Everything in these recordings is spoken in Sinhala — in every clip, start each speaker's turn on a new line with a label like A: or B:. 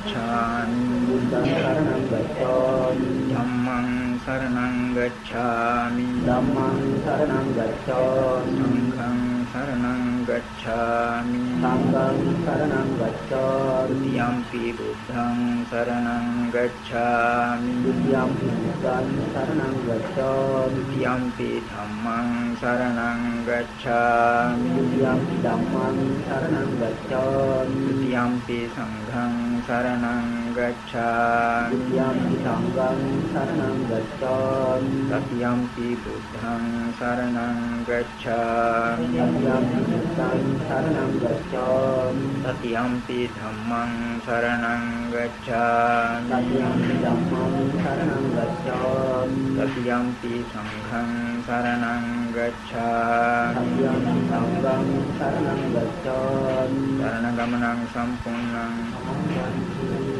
A: සරණං ගච්ඡාමි
B: බුද්ධං සරණං ගච්ඡාමි
A: ධම්මං සරණං ගච්ඡාමි
B: ධම්මං සරණං ගච්ඡාමි
A: සංඝං සරණං ගච්ඡාමි
B: සංඝං සරණං ගච්ඡාමි
A: යම්පි බුද්ධං සරණං ගච්ඡාමි
B: යම්පි බුද්ධං සරණං ගච්ඡාමි
A: යම්පි ධම්මං සරණං ගච්ඡාමි
B: යම්පි ධම්මං සරණං ගච්ඡාමි।
A: යම්පි සංඝං සරණං ගච්ඡාමි।
B: යම්පි සංඝං සරණං ගච්ඡාමි।
A: සතියම්පි බුද්ධං සරණං ගච්ඡාමි।
B: යම්පි බුද්ධං සරණං ගච්ඡාමි।
A: සතියම්පි ධම්මං සරණං ගච්ඡාමි।
B: යම්පි ධම්මං සරණං ගච්ඡාමි।
A: සතියම්පි සංඝං සරණං ගච්ඡාමි।
B: යම්පි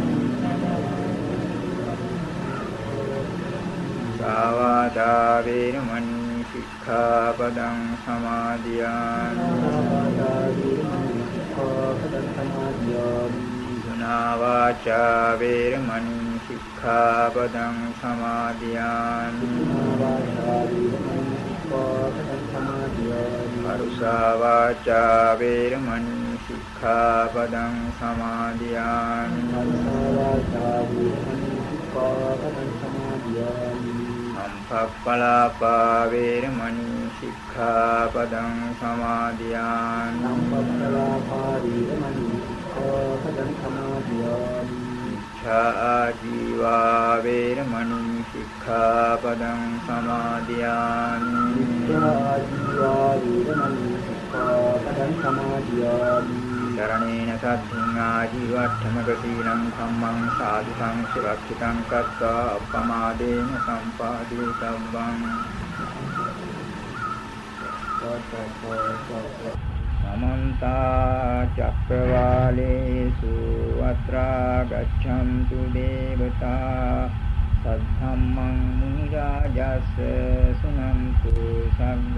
A: සාවාදා වේරමණී සික්ඛාපදං සමාදියාමි. සුනා වාචා වේරමණී සික්ඛාපදං සමාදියාමි. පරුසා වාචා වේරමණී සික්ඛාපදං සමාදියාමි. සම්පප්පලාපා වේරමණී සික්ඛාපදං සමාදියාමි ඡා ජීවා වේරමණී සික්ඛාපදං සමාදියාමි. සරණේන සද්ධින් ආජීවට්ඨමක සීලං සම්මං සාදු සංසුරක්ෂිතං කତ୍වා අප්පමාදේන සම්පාදේ සම්බං. සමන්ත චක්‍රවාලේසු අත්‍රා ගච්ඡන්තු දේවතා සද්ධම්මං මුනි රාජස් සුනන්තු සග්ග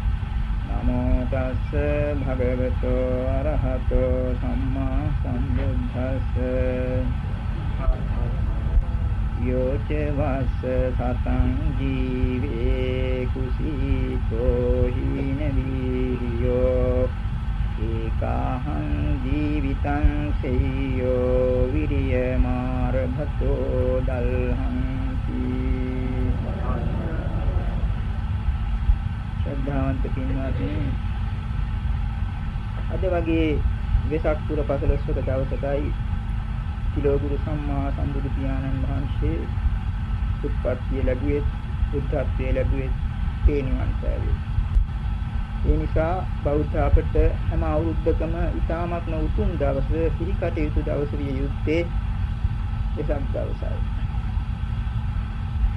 A: නමෝ තස්ස භගවතෝ අරහතෝ සම්මා සම්බුද්දස්ස යෝච වස්ස සතං ජීවේ කුසීතෝ හීන වීර්යෝ ඒකාහං ජීවිතං සෙය්‍යෝ විරියමාරභතෝ දල්හං ශ්‍රද්ධාවන්ත පින්වත්නි අද වගේ වෙසක් පුර පසළොස්වක දවසටයි කිලෝගුරු සම්මා සම්බුදු පියාණන් වහන්සේ උත්පත්තිය ලැබුවේ බුද්ධත්වයේ ලැබුවේ තේ නිවන් සෑවේ. ඒ නිසා බෞද්ධ අපට හැම අවුරුද්දකම ඉතාමත්ම උතුම් දවස පිළිකටයුතු දවස විය යුත්තේ වෙසක් දවසයි.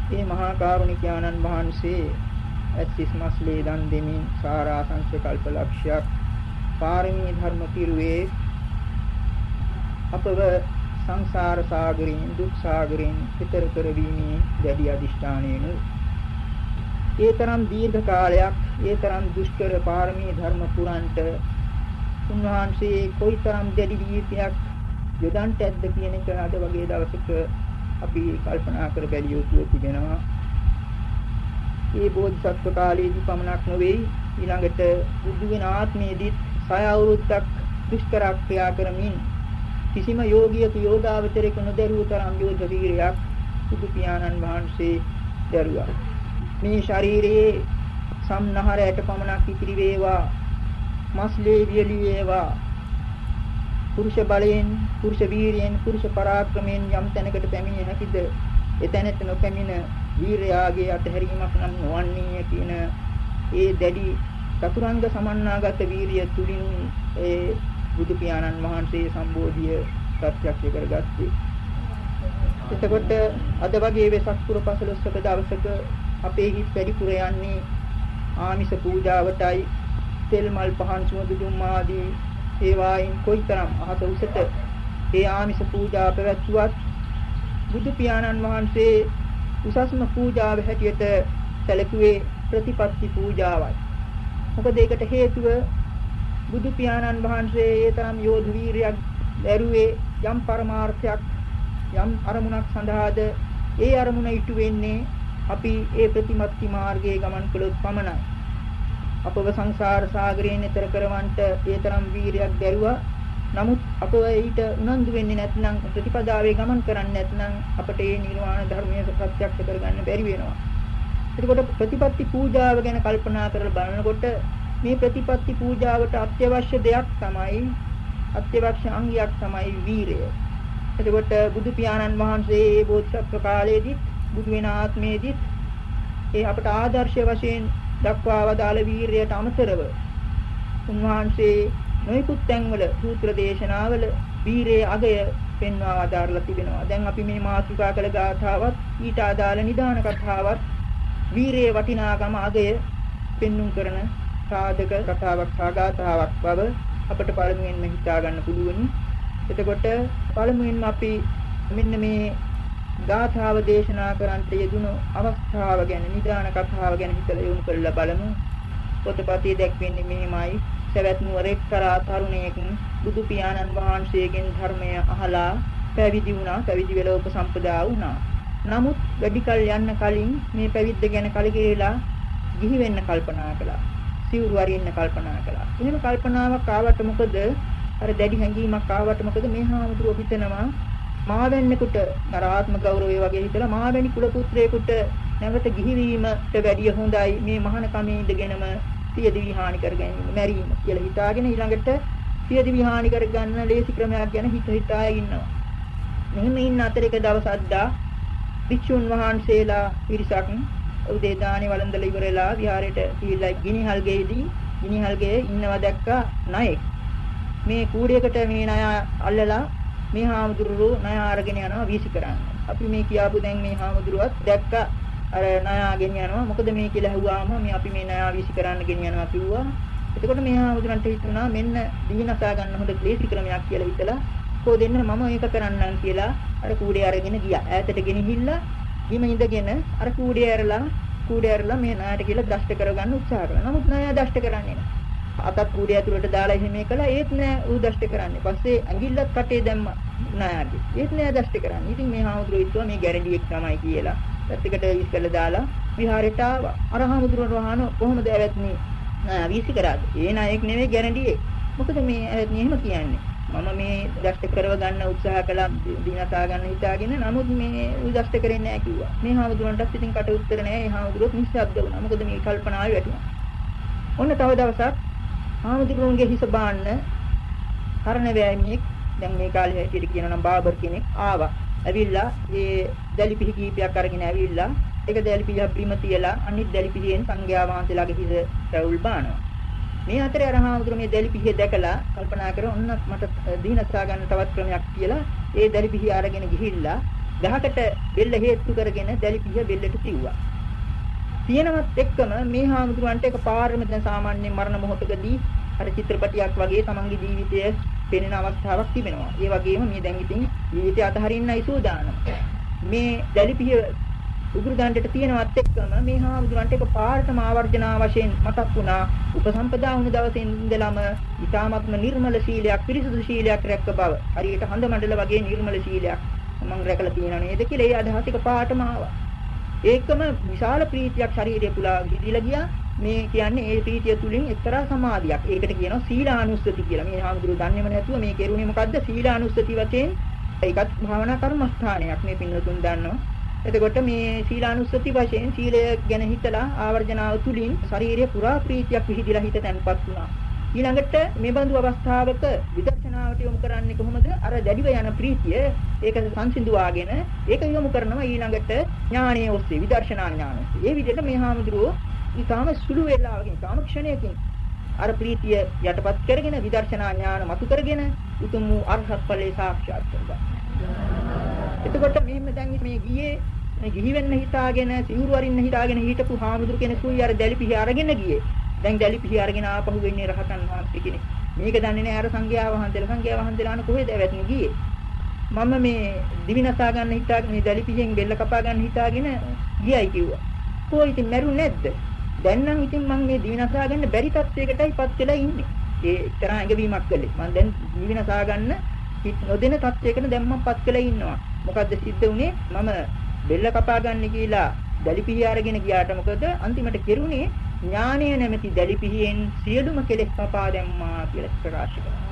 A: මේ මහා කරුණිකයාණන් වහන්සේ ඇත්තිස් මස්ලේ දන් දෙමින් සාරාංශ කල්පලක්ෂයක් පාරමී ධර්ම පිරුවේ
C: අපව සංසාර සාගරයෙන් දුක් සාගරයෙන් ඈතර කරවීමේ දැඩි අදිෂ්ඨානයෙන් ඒ තරම් දීර්ඝ කාලයක් ඒ තරම් දුෂ්කර පාරමී ධර්ම පුරන්ට උන්වහන්සේ කොයිතරම් දැඩි වීර්යයක් යොදන්ට ඇද්ද කියන එක අද වගේ දවසක අපි කල්පනා කර බැලිය යුතු තිබෙනවා. මේ බෝධිසත්ව කාලයේදී පමණක් නොවේ. ඊළඟට බුදු වෙන ආත්මයේදීත් සය අවුරුද්දක් දුෂ්කර ක්‍රියා කරමින් කිසිම යෝගියක යෝදාවචරයක නොදරුව තරම් යෝධ වීරයක් බුදු පියාණන් වහන්සේ දරුවා. මේ ශරීරයේ සම්නහරයට පමණක් ඉතිරි වේවා. මස්ලේ වියලි වේවා. පුරුෂ බලයෙන් පුරුෂ වීරියෙන් පුරුෂ පරාක්‍රමයෙන් යම් තැනකට පැමිණිය හැකිද එතැනට නොපැමිණ වීරයාගේ අතහැරීමක් නම් නොවන්නේ කියන ඒ දැඩි චතුරංග සමන්නාගත වීරිය තුලින් ඒ බුදු පියාණන් වහන්සේ සම්බෝධිය ප්‍රත්‍යක්ෂ කරගත්තේ. එතකොට අද වගේ වෙසක් පුර පසළොස්වක දවසක අපේ හිත් වැඩිපුර යන්නේ ආමිෂ පූජාවටයි තෙල් මල් පහන් සුවඳ දුම් ආදී ඒවායින් කොයිතරම් අහස උසට ඒ ආමිෂ පූජා පැවැත්වුවත් බුදු පියාණන් වහන්සේ උසස්ම පූජාව හැටියට සැලකුවේ ප්‍රතිපත්ති පූජාවයි. මොකද ඒකට හේතුව බුදු පියාණන් වහන්සේ ඒ තරම් යෝධ වීරියක් දැරුවේ යම් පරමාර්ථයක් යම් අරමුණක් සඳහාද ඒ අරමුණ ඉටු වෙන්නේ අපි ඒ ප්‍රතිමත්ති මාර්ගයේ ගමන් කළොත් පමණයි. අපව සංසාර සාගරයෙන් එතර කරවන්නට ඒ තරම් වීරියක් දැරුවා. නමුත් අපව ඊට උනන්දු වෙන්නේ නැත්නම් ප්‍රතිපදාවේ ගමන් කරන්නේ නැත්නම් අපට ඒ නිර්වාණ ධර්මයේ ප්‍රත්‍යක්ෂ කරගන්න බැරි වෙනවා. එතකොට ප්‍රතිපත්ති පූජාව ගැන කල්පනා කරලා බලනකොට මේ ප්‍රතිපත්ති පූජාවට අත්‍යවශ්‍ය දෙයක් තමයි අත්‍යවශ්‍ය අංගයක් තමයි වීරය. එතකොට බුදු පියාණන් වහන්සේ මේ බෝධිසත්ව කාලයේදී බුදු වෙන ආත්මයේදීත් ඒ අපට ආදර්ශ වශයෙන් දක්වා වදාළ වීරියට අමතරව උන්වහන්සේ නොයෙකුත් තැන්වල සූත්‍ර දේශනාවල වීරයේ අගය පෙන්වා වදාරලා තිබෙනවා. දැන් අපි මේ මාතෘකා කළ ගාථාවත් ඊට අදාළ නිදාන කතාවත් වීරයේ වටිනාකම අගය පෙන්눔 කරන සාධක කතාවක් සාගාතාවක් බව අපට පළමුවෙන්ම හිතා ගන්න පුළුවනි. එතකොට පළමුවෙන්ම අපි මෙන්න මේ ගාථාව දේශනා කරන්ට යෙදුණු අවස්ථාව ගැන නිදාන කතාව ගැන හිතලා යොමු කරලා බලමු. පොතපතේ දැක්වෙන්නේ මෙහිමයි. සවැත් නුවර එක්තරා තරුණයෙක් බුදු පියාණන් වහන්සේගෙන් ධර්මය අහලා පැවිදි වුණා. පැවිදි වෙලා උපසම්පදා වුණා. නමුත් වැඩි කල යන්න කලින් මේ පැවිද්ද ගැන කලකිරීලා ගිහි වෙන්න කල්පනා කළා. සිවුරු අරින්න කල්පනා කළා. එහෙම කල්පනාවක් ආවට මොකද? අර දැඩි හැඟීමක් ආවට මොකද මේ හාමුදුරුවෝ හිතනවා මාවැන්නෙකුට අරාත්ම ගෞරවය වගේ හිතලා මාවැනි කුල පුත්‍රයෙකුට නැවත ගිහිවීමට වැඩිය හොඳයි මේ මහාන කමේ ඉඳගෙනම සියදිවි හානි කර ගැනීම මැරීම කියලා හිතාගෙන ඊළඟට සියදිවි හානි කර ගන්න ලේසි ක්‍රමයක් ගැන හිත හිතා ඉන්නවා. මෙහෙම ඉන්න අතර එක දවසක් දා භික්ෂුන් වහන්සේලා පිරිසක් උදේ දානේ වළඳලා ඉවරලා විහාරයට ගිහිල්ලා ගිනිහල් ගෙයිදී ගිනිහල් ගෙයේ ඉන්නවා දැක්කා ණයෙක්. මේ කූඩයකට මේ ණය අල්ලලා මේ හාමුදුරුවෝ ණය අරගෙන යනවා වීසි කරන්න. අපි මේ කියාපු දැන් මේ හාමුදුරුවත් දැක්ක අර ණය ගෙන යනවා. මොකද මේ කියලා ඇහුවාම මේ අපි මේ ණය වීසි කරන්න ගෙන යනවා කිව්වා. එතකොට මේ හාමුදුරන්ට හිතුණා මෙන්න දීනසා ගන්න හොඳ ක්ලේශි ක්‍රමයක් කියලා හිතලා කෝ දෙන්න මම ඒක කරන්නම් කියලා අර කූඩේ අරගෙන ගියා. ඈතට ගෙනහිල්ලා බිම ඉඳගෙන අර කූඩේ ඇරලා කූඩේ ඇරලා මේ ණයට කියලා දෂ්ට කරගන්න උත්සාහ කළා. නමුත් ණය දෂ්ට කරන්නේ නැහැ. අතත් කූඩේ ඇතුළට දාලා එහෙම කළා ඒත් නෑ ඌ දෂ්ට කරන්නේ. පස්සේ ඇඟිල්ලත් කටේ දැම්ම නායගේ. ඒත් නෑ දෂ්ට කරන්නේ. ඉතින් මේ හාමුදුරුවෝ හිතුවා මේ ගැරන්ඩි එක තමයි කියලා. පැත්තකට විශ්කල දාලා විහාරයට ආවා. අර හාමුදුරුවෝ වහන කොහොමද ඇවැත්නි වීසි කරාද? ඒ නායක නෙවෙයි ගැරන්ඩි එක. මොකද මේ ඇවැත්නි එහෙම කියන්නේ? මම මේ දෂ්ට කරව ගන්න උත්සාහ කළා දිනසා ගන්න හිතාගෙන නමුත් මේ ඌ දෂ්ට කරන්නේ නැහැ කිව්වා. මේ හාමුදුරන්ටත් ඉතින් කට උත්තර නැහැ. ඒ හාමුදුරුවොත් නිශ්ශබ්ද වුණා. මොකද මේ කල්පනාවේ වැටුණා. ඔන්න තව දවසක් හාමුදුරුවන්ගේ හිස බාන්න කරණ වෑමියෙක් දැන් මේ කාලේ හැටියට කියනවා නම් බාබර් කෙනෙක් ආවා. ඇවිල්ලා ඒ දැලිපිහි කීපයක් අරගෙන ඇවිල්ලා ඒක දැලිපිහ බිම තියලා අනිත් දැලිපිහෙන් සංඝයා වහන්සේලාගේ හිස රැවුල් බානවා. මේ අතරේ අර හාමුදුරුවෝ මේ දැලිපිහ දැකලා කල්පනා කර ඔන්න මට දීනසා ගන්න තවත් ක්‍රමයක් කියලා ඒ දැලිපිහ අරගෙන ගිහිල්ලා ගහකට බෙල්ල හේතු කරගෙන දැලිපිහ බෙල්ලට තිව්වා. තියෙනවත් එක්කම මේ හාමුදුරුවන්ට එක පාරම දැන් සාමාන්‍ය මරණ මොහොතකදී අර චිත්‍රපටියක් වගේ තමන්ගේ ජීවිතය පෙනෙන අවස්ථාවක් තිබෙනවා. ඒ වගේම මේ දැන් ඉතින් ජීවිතය අතහරින්නයි සූදානම. මේ දැලිපිය උගුරු දණ්ඩට තියෙනවත් එක්කම මේ හාමුදුරන්ට එක පාරටම ආවර්ජනා වශයෙන් මතක් වුණා උපසම්පදා වුණ දවසේ ඉඳලම ඊ타මත්ම නිර්මල ශීලයක් පිරිසුදු ශීලයක් රැක්ක බව. හරියට හඳ මණ්ඩල වගේ නිර්මල ශීලයක් මම රැකලා තියෙනව නේද කියලා ඒ අදහස එක පාටම ආවා. ඒකම විශාල ප්‍රීතියක් ශරීරය පුලා විදිලා ගියා. මේ කියන්නේ ඒ ප්‍රීතිය තුලින් එක්තරා සමාධියක්. ඒකට කියනවා සීලානුස්සති කියලා. මේ හාමුදුරුවෝ දන්නේම නැතුව මේ කෙරුණේ මොකද්ද? සීලානුස්සති වශයෙන් ඒකත් භාවනා කර්මස්ථානයක් මේ පින්නතුන් දන්නවා. එතකොට මේ සීලානුස්සති වශයෙන් සීලය ගැන හිතලා ආවර්ජනාව තුලින් ශරීරය පුරා ප්‍රීතියක් විහිදිලා හිත තැන්පත් වුණා. ඊළඟට මේ බඳු අවස්ථාවක විදර්ශනාවට යොමු කරන්නේ කොහොමද? අර දැඩිව යන ප්‍රීතිය ඒක සංසිඳුවාගෙන ඒක යොමු කරනවා ඊළඟට ඥානයේ ඔස්සේ විදර්ශනා ඥානය. ඒ විදිහට මේ හාමුදුරුවෝ ඊටාම සුළු වේලාවකින් ඊටාම ක්ෂණයකින් අර ප්‍රීතිය යටපත් කරගෙන විදර්ශනා ඥාන මතු කරගෙන උතුම් වූ අරහත් ඵලයේ සාක්ෂාත් කරගන්නවා. එතකොට මෙහෙම දැන් මේ ගියේ මේ ගිහි වෙන්න හිතාගෙන සිවුරු වරින්න හිතාගෙන හිටපු හාමුදුරු කෙනෙකුයි අර දැලිපිහි අරගෙන ගියේ. දැන් දැලිපිහි අරගෙන ආපහු වෙන්නේ රහතන් වහන්සේ කෙනෙක්. මේක දන්නේ නැහැ අර සංඝයා වහන්සේලා සංඝයා වහන්සේලාන කොහෙද වැටෙන්නේ ගියේ. මම මේ දිවිනසා ගන්න හිතාගෙන මේ දැලිපිහෙන් බෙල්ල කපා ගන්න හිතාගෙන ගියයි කිව්වා. කොයි ඉතින් මැරුන්නේ නැද්ද? දැන් නම් ඉතින් මම මේ දිවිනසා ගන්න බැරි තත්යකටයිපත් වෙලා ඉන්නේ. ඒ එක්තරා ඇඟවීමක් කළේ. මම දැන් දිවිනසා ගන්න නොදෙන තත්යකට දැන් මම පත් වෙලා ඉන්නවා. මොකද්ද සිද්ධ වුනේ? මම බෙල්ල කපා ගන්න කියලා දැලිපිහිය අරගෙන ගියාට මොකද අන්තිමට කෙරුණේ ඥානය නැමැති දැලිපිහියෙන් සියලුම කෙලෙස් කපා දැම්මා කියලා ප්‍රකාශ කරනවා.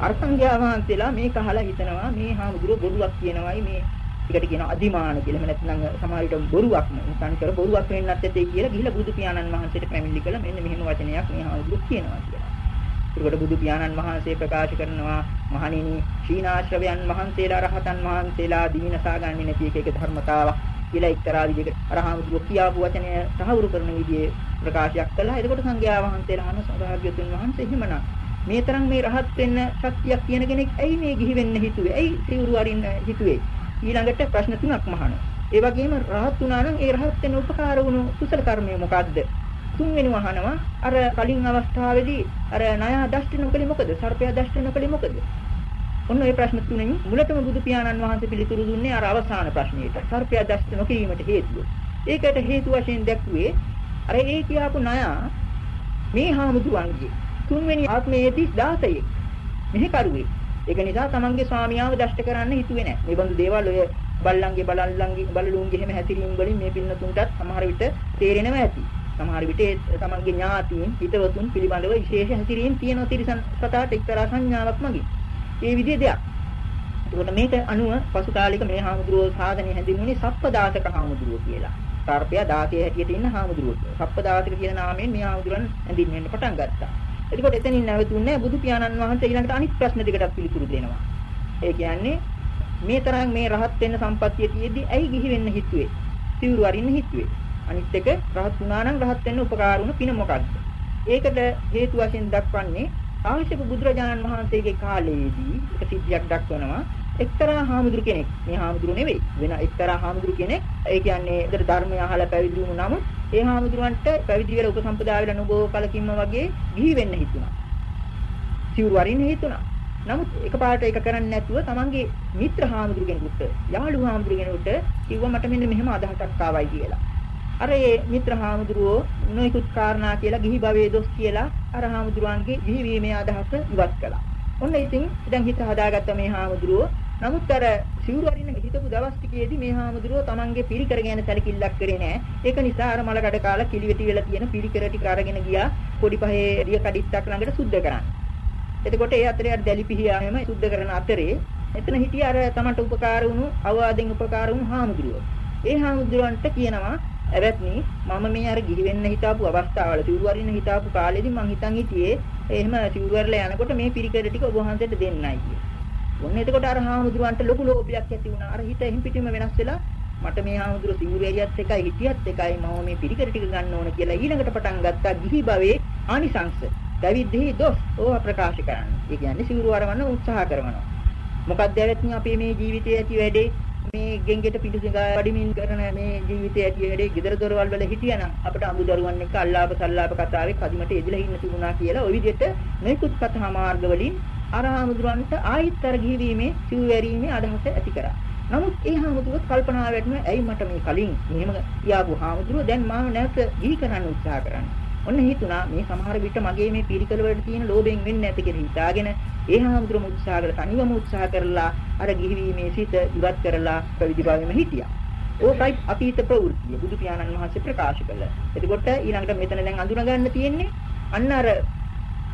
C: අර්ථංගයා වහන්සේලා මේක අහලා හිතනවා මේ හාමුදුරුවෝ බොරුවක් කියනවායි මේ ටිකට කියන අදිමාන කියලා. එහෙම නැත්නම් සමහර විට බොරුවක් නෙවෙයි. කර බොරුවක් වෙන්නත් ඇතේ කියලා ගිහිලා බුදු පියාණන් වහන්සේට පැමිණිලි කළා. මෙන්න මෙහෙම වචනයක් මේ හාමුදුරුවෝ කියනවා කියලා. ඒකට බුදු පියාණන් වහන්සේ ප්‍රකාශ කරනවා මහණෙනි ශීනාශ්‍රවයන් වහන්සේලා රහතන් වහන්සේලා දීනසා ගන්නේ නැති එක එක ධර්මතාවක් කියලා එක්තරා විදිහකට අරහාමුදුරුවෝ කියාපු වචනය සහවුරු කරන විදිහේ ප්‍රකාශයක් කළා. එතකොට සංඝයා වහන්සේලා අහන සදාභ්‍යතුන් වහන්සේ එහෙමනම් මේ තරම් මේ රහත් වෙන්න ශක්තියක් තියෙන කෙනෙක් ඇයි මේ ගිහි වෙන්න හිතුවේ? ඇයි සිවුරු අරින්න හිතුවේ? ඊළඟට ප්‍රශ්න තුනක් මහනවා. ඒ වගේම රහත් වුණා නම් ඒ රහත් වෙන්න උපකාර වුණු කුසල කර්මය මොකද්ද? තුන්වෙනි වහනවා අර කලින් අවස්ථාවේදී අර ණය දෂ්ට නොකලේ මොකද? සර්පයා දෂ්ට නොකලේ මොකද? ඔන්න ඒ ප්‍රශ්න තුනෙන් මුලටම බුදු පියාණන් වහන්සේ පිළිතුරු දුන්නේ අර අවසාන ප්‍රශ්නෙට. සර්පයා දෂ්ට නොකිරීමට හේතුව. ඒකට හේතු වශයෙන් දැක්ුවේ අර ඒ කියාපු ණය මේ හාමුදුරන්ගේ තුන්වෙනි ආත්මයේදී 16 මෙහි කරුවේ. ඒක නිසා තමන්ගේ ස්වාමියාව දෂ්ට කරන්න හිතුවේ නැහැ. මේ බඳු දේවල් ඔය බල්ලන්ගේ බලල්ලන්ගේ බලලුන්ගේ එහෙම හැසිරීම් වලින් මේ පින්නතුන්ටත් සමහර විට තේරෙනවා ඇති. සමහර විට තමන්ගේ ඥාතීන් හිතවතුන් පිළිබඳව විශේෂ හැසිරීම් තියෙනවා තිරසන් සතාට එක්තරා සංඥාවක් මගින්. ඒ විදිහේ දෙයක්. ඒකට මේක අනුව පසු කාලික මේ හාමුදුරුවෝ සාධනෙ හැඳින්වුනේ සප්පදාසක හාමුදුරුවෝ කියලා. සර්පය 16 හැටියට ඉන්න හාමුදුරුවෝ. සප්පදාසක කියන නාමයෙන් මේ හාමුදුරන් හැඳින්වෙන්න පටන් ගත්තා. එතකොට එතනින් නැවතුන්නේ බුදු පියාණන් වහන්සේ ඊළඟට අනිත් ප්‍රශ්න දෙකටත් පිළිතුරු දෙනවා. ඒ කියන්නේ මේ තරම් මේ රහත් වෙන්න සම්පත්තිය තියෙද්දි ඇයි ගිහි වෙන්න හිතුවේ? සිවුරු අරින්න හිතුවේ. අනිත් එක රහත් වුණා නම් රහත් වෙන්න උපකාර වුණ පින මොකක්ද? ඒකට හේතු වශයෙන් දක්වන්නේ ආශික බුදුරජාණන් වහන්සේගේ කාලයේදී එක සිද්ධියක් දක්වනවා. එක්තරා හාමුදුරු කෙනෙක් මේ හාමුදුරු නෙවෙයි වෙන එක්තරා හාමුදුරු කෙනෙක් ඒ කියන්නේ ඒතර ධර්මය අහලා පැවිදි වුණු නමුත් ඒ හාමුදුරුවන්ට පැවිදි වෙලා උපසම්පදා වෙලා නුබෝ කලකින්ම වගේ ගිහි වෙන්න හිතුණා. සිවුරු වරින්න හිතුණා. නමුත් එකපාරට ඒක කරන්නේ නැතුව තමන්ගේ මිත්‍ර හාමුදුරු කෙනෙකුට යාළු හාමුදුරු කෙනෙකුට කිව්වා මට මෙන්න මෙහෙම අදහසක් ආවයි කියලා. අර ඒ මිත්‍ර හාමුදුරුවෝ නොයිකුත් කාරණා කියලා ගිහි භවයේ දොස් කියලා අර හාමුදුරුවන්ගේ ගිහි වීමේ අදහස ඉවත් කළා. ඔන්න ඉතින් දැන් හිත හදාගත්ත මේ හාමුදුරුවෝ නමුත් අර සිවුරු අරින්න හිටපු දවස් ටිකේදී මේ හාමුදුරුවෝ තමන්ගේ පිරිකර ගැන සැලකිල්ලක් කරේ නැහැ. ඒක නිසා අර මල කඩ කාලා කිලිවෙටි වෙලා තියෙන පිරිකර ටික අරගෙන ගියා පොඩි පහේ රිය කඩਿੱත්තක් ළඟට සුද්ධ කරන්න. එතකොට ඒ අතරේ අර දැලිපිහියාම සුද්ධ කරන අතරේ එතන හිටිය අර තමන්ට උපකාර වුණු අවවාදෙන් උපකාර වුණු හාමුදුරුවෝ. ඒ හාමුදුරුවන්ට කියනවා ඇවැත්නි මම මේ අර ගිහි වෙන්න හිතාපු අවස්ථාවල සිවුරු අරින්න හිතාපු කාලෙදී මං හිතන් හිටියේ එහෙම සිවුරු අරලා යනකොට මේ පිරිකර ටික ඔබ වහන්සේට දෙන්නයි කියලා. ඔන්න එතකොට අර හාමුදුරුවන්ට ලොකු ලෝභයක් ඇති වුණා. අර හිත එහින් පිටින්ම වෙනස් වෙලා මට මේ හාමුදුරුවෝ සිවුරු එරියත් එකයි හිටියත් එකයි මම මේ පිරිකර ටික ගන්න ඕන කියලා ඊළඟට පටන් ගත්තා ගිහි භවයේ ආනිසංශ. දැවිද්දෙහි දොස් ඕවා ප්‍රකාශ කරන්න. ඒ කියන්නේ සිවුරු අරවන්න උත්සාහ කරනවා. මොකක්ද ඇවැත්නි අපේ මේ ජීවිතයේ ඇති වැඩේ මේ ගෙන්ගෙට පිටුසිඟා වඩිමින් කරන මේ ජීවිතයේ ඇති වැඩේ gedara දොරවල් වල හිටියනම් අපිට අඹ දරුවන් එක්ක අල්ලාප සල්ලාප කතාවේ කදිමට එදිලා ඉන්න තිබුණා කියලා ওই විදිහට මේකුත් කතා මාර්ග වලින් අර හාමුදුරන්ට ආයිත් අර ගිහිවීමේ සිව්වැරීමේ අදහස ඇති කරා. නමුත් ඒ හාමුදුරුවෝ කල්පනා වෙන්න ඇයි මට මේ කලින් මෙහෙම කියාපු හාමුදුරුවෝ දැන් මාව නැවත ගිහි කරන්න උත්සාහ කරන්නේ. ඔන්න හිතුණා මේ සමහර විට මගේ මේ පිරිකල වලට තියෙන ලෝභයෙන් වෙන්නේ නැති කියලා හිතාගෙන ඒ හාමුදුරුවෝ උත්සාහ කරලා තනිවම උත්සාහ කරලා අර ගිහිවීමේ සිත ඉවත් කරලා පැවිදි භාවයෙම හිටියා. ඕකයි අතීත ප්‍රවෘත්තිය බුදු පියාණන් වහන්සේ ප්‍රකාශ කළා. එතකොට ඊළඟට මෙතන දැන් අඳුන ගන්න තියෙන්නේ අන්න අර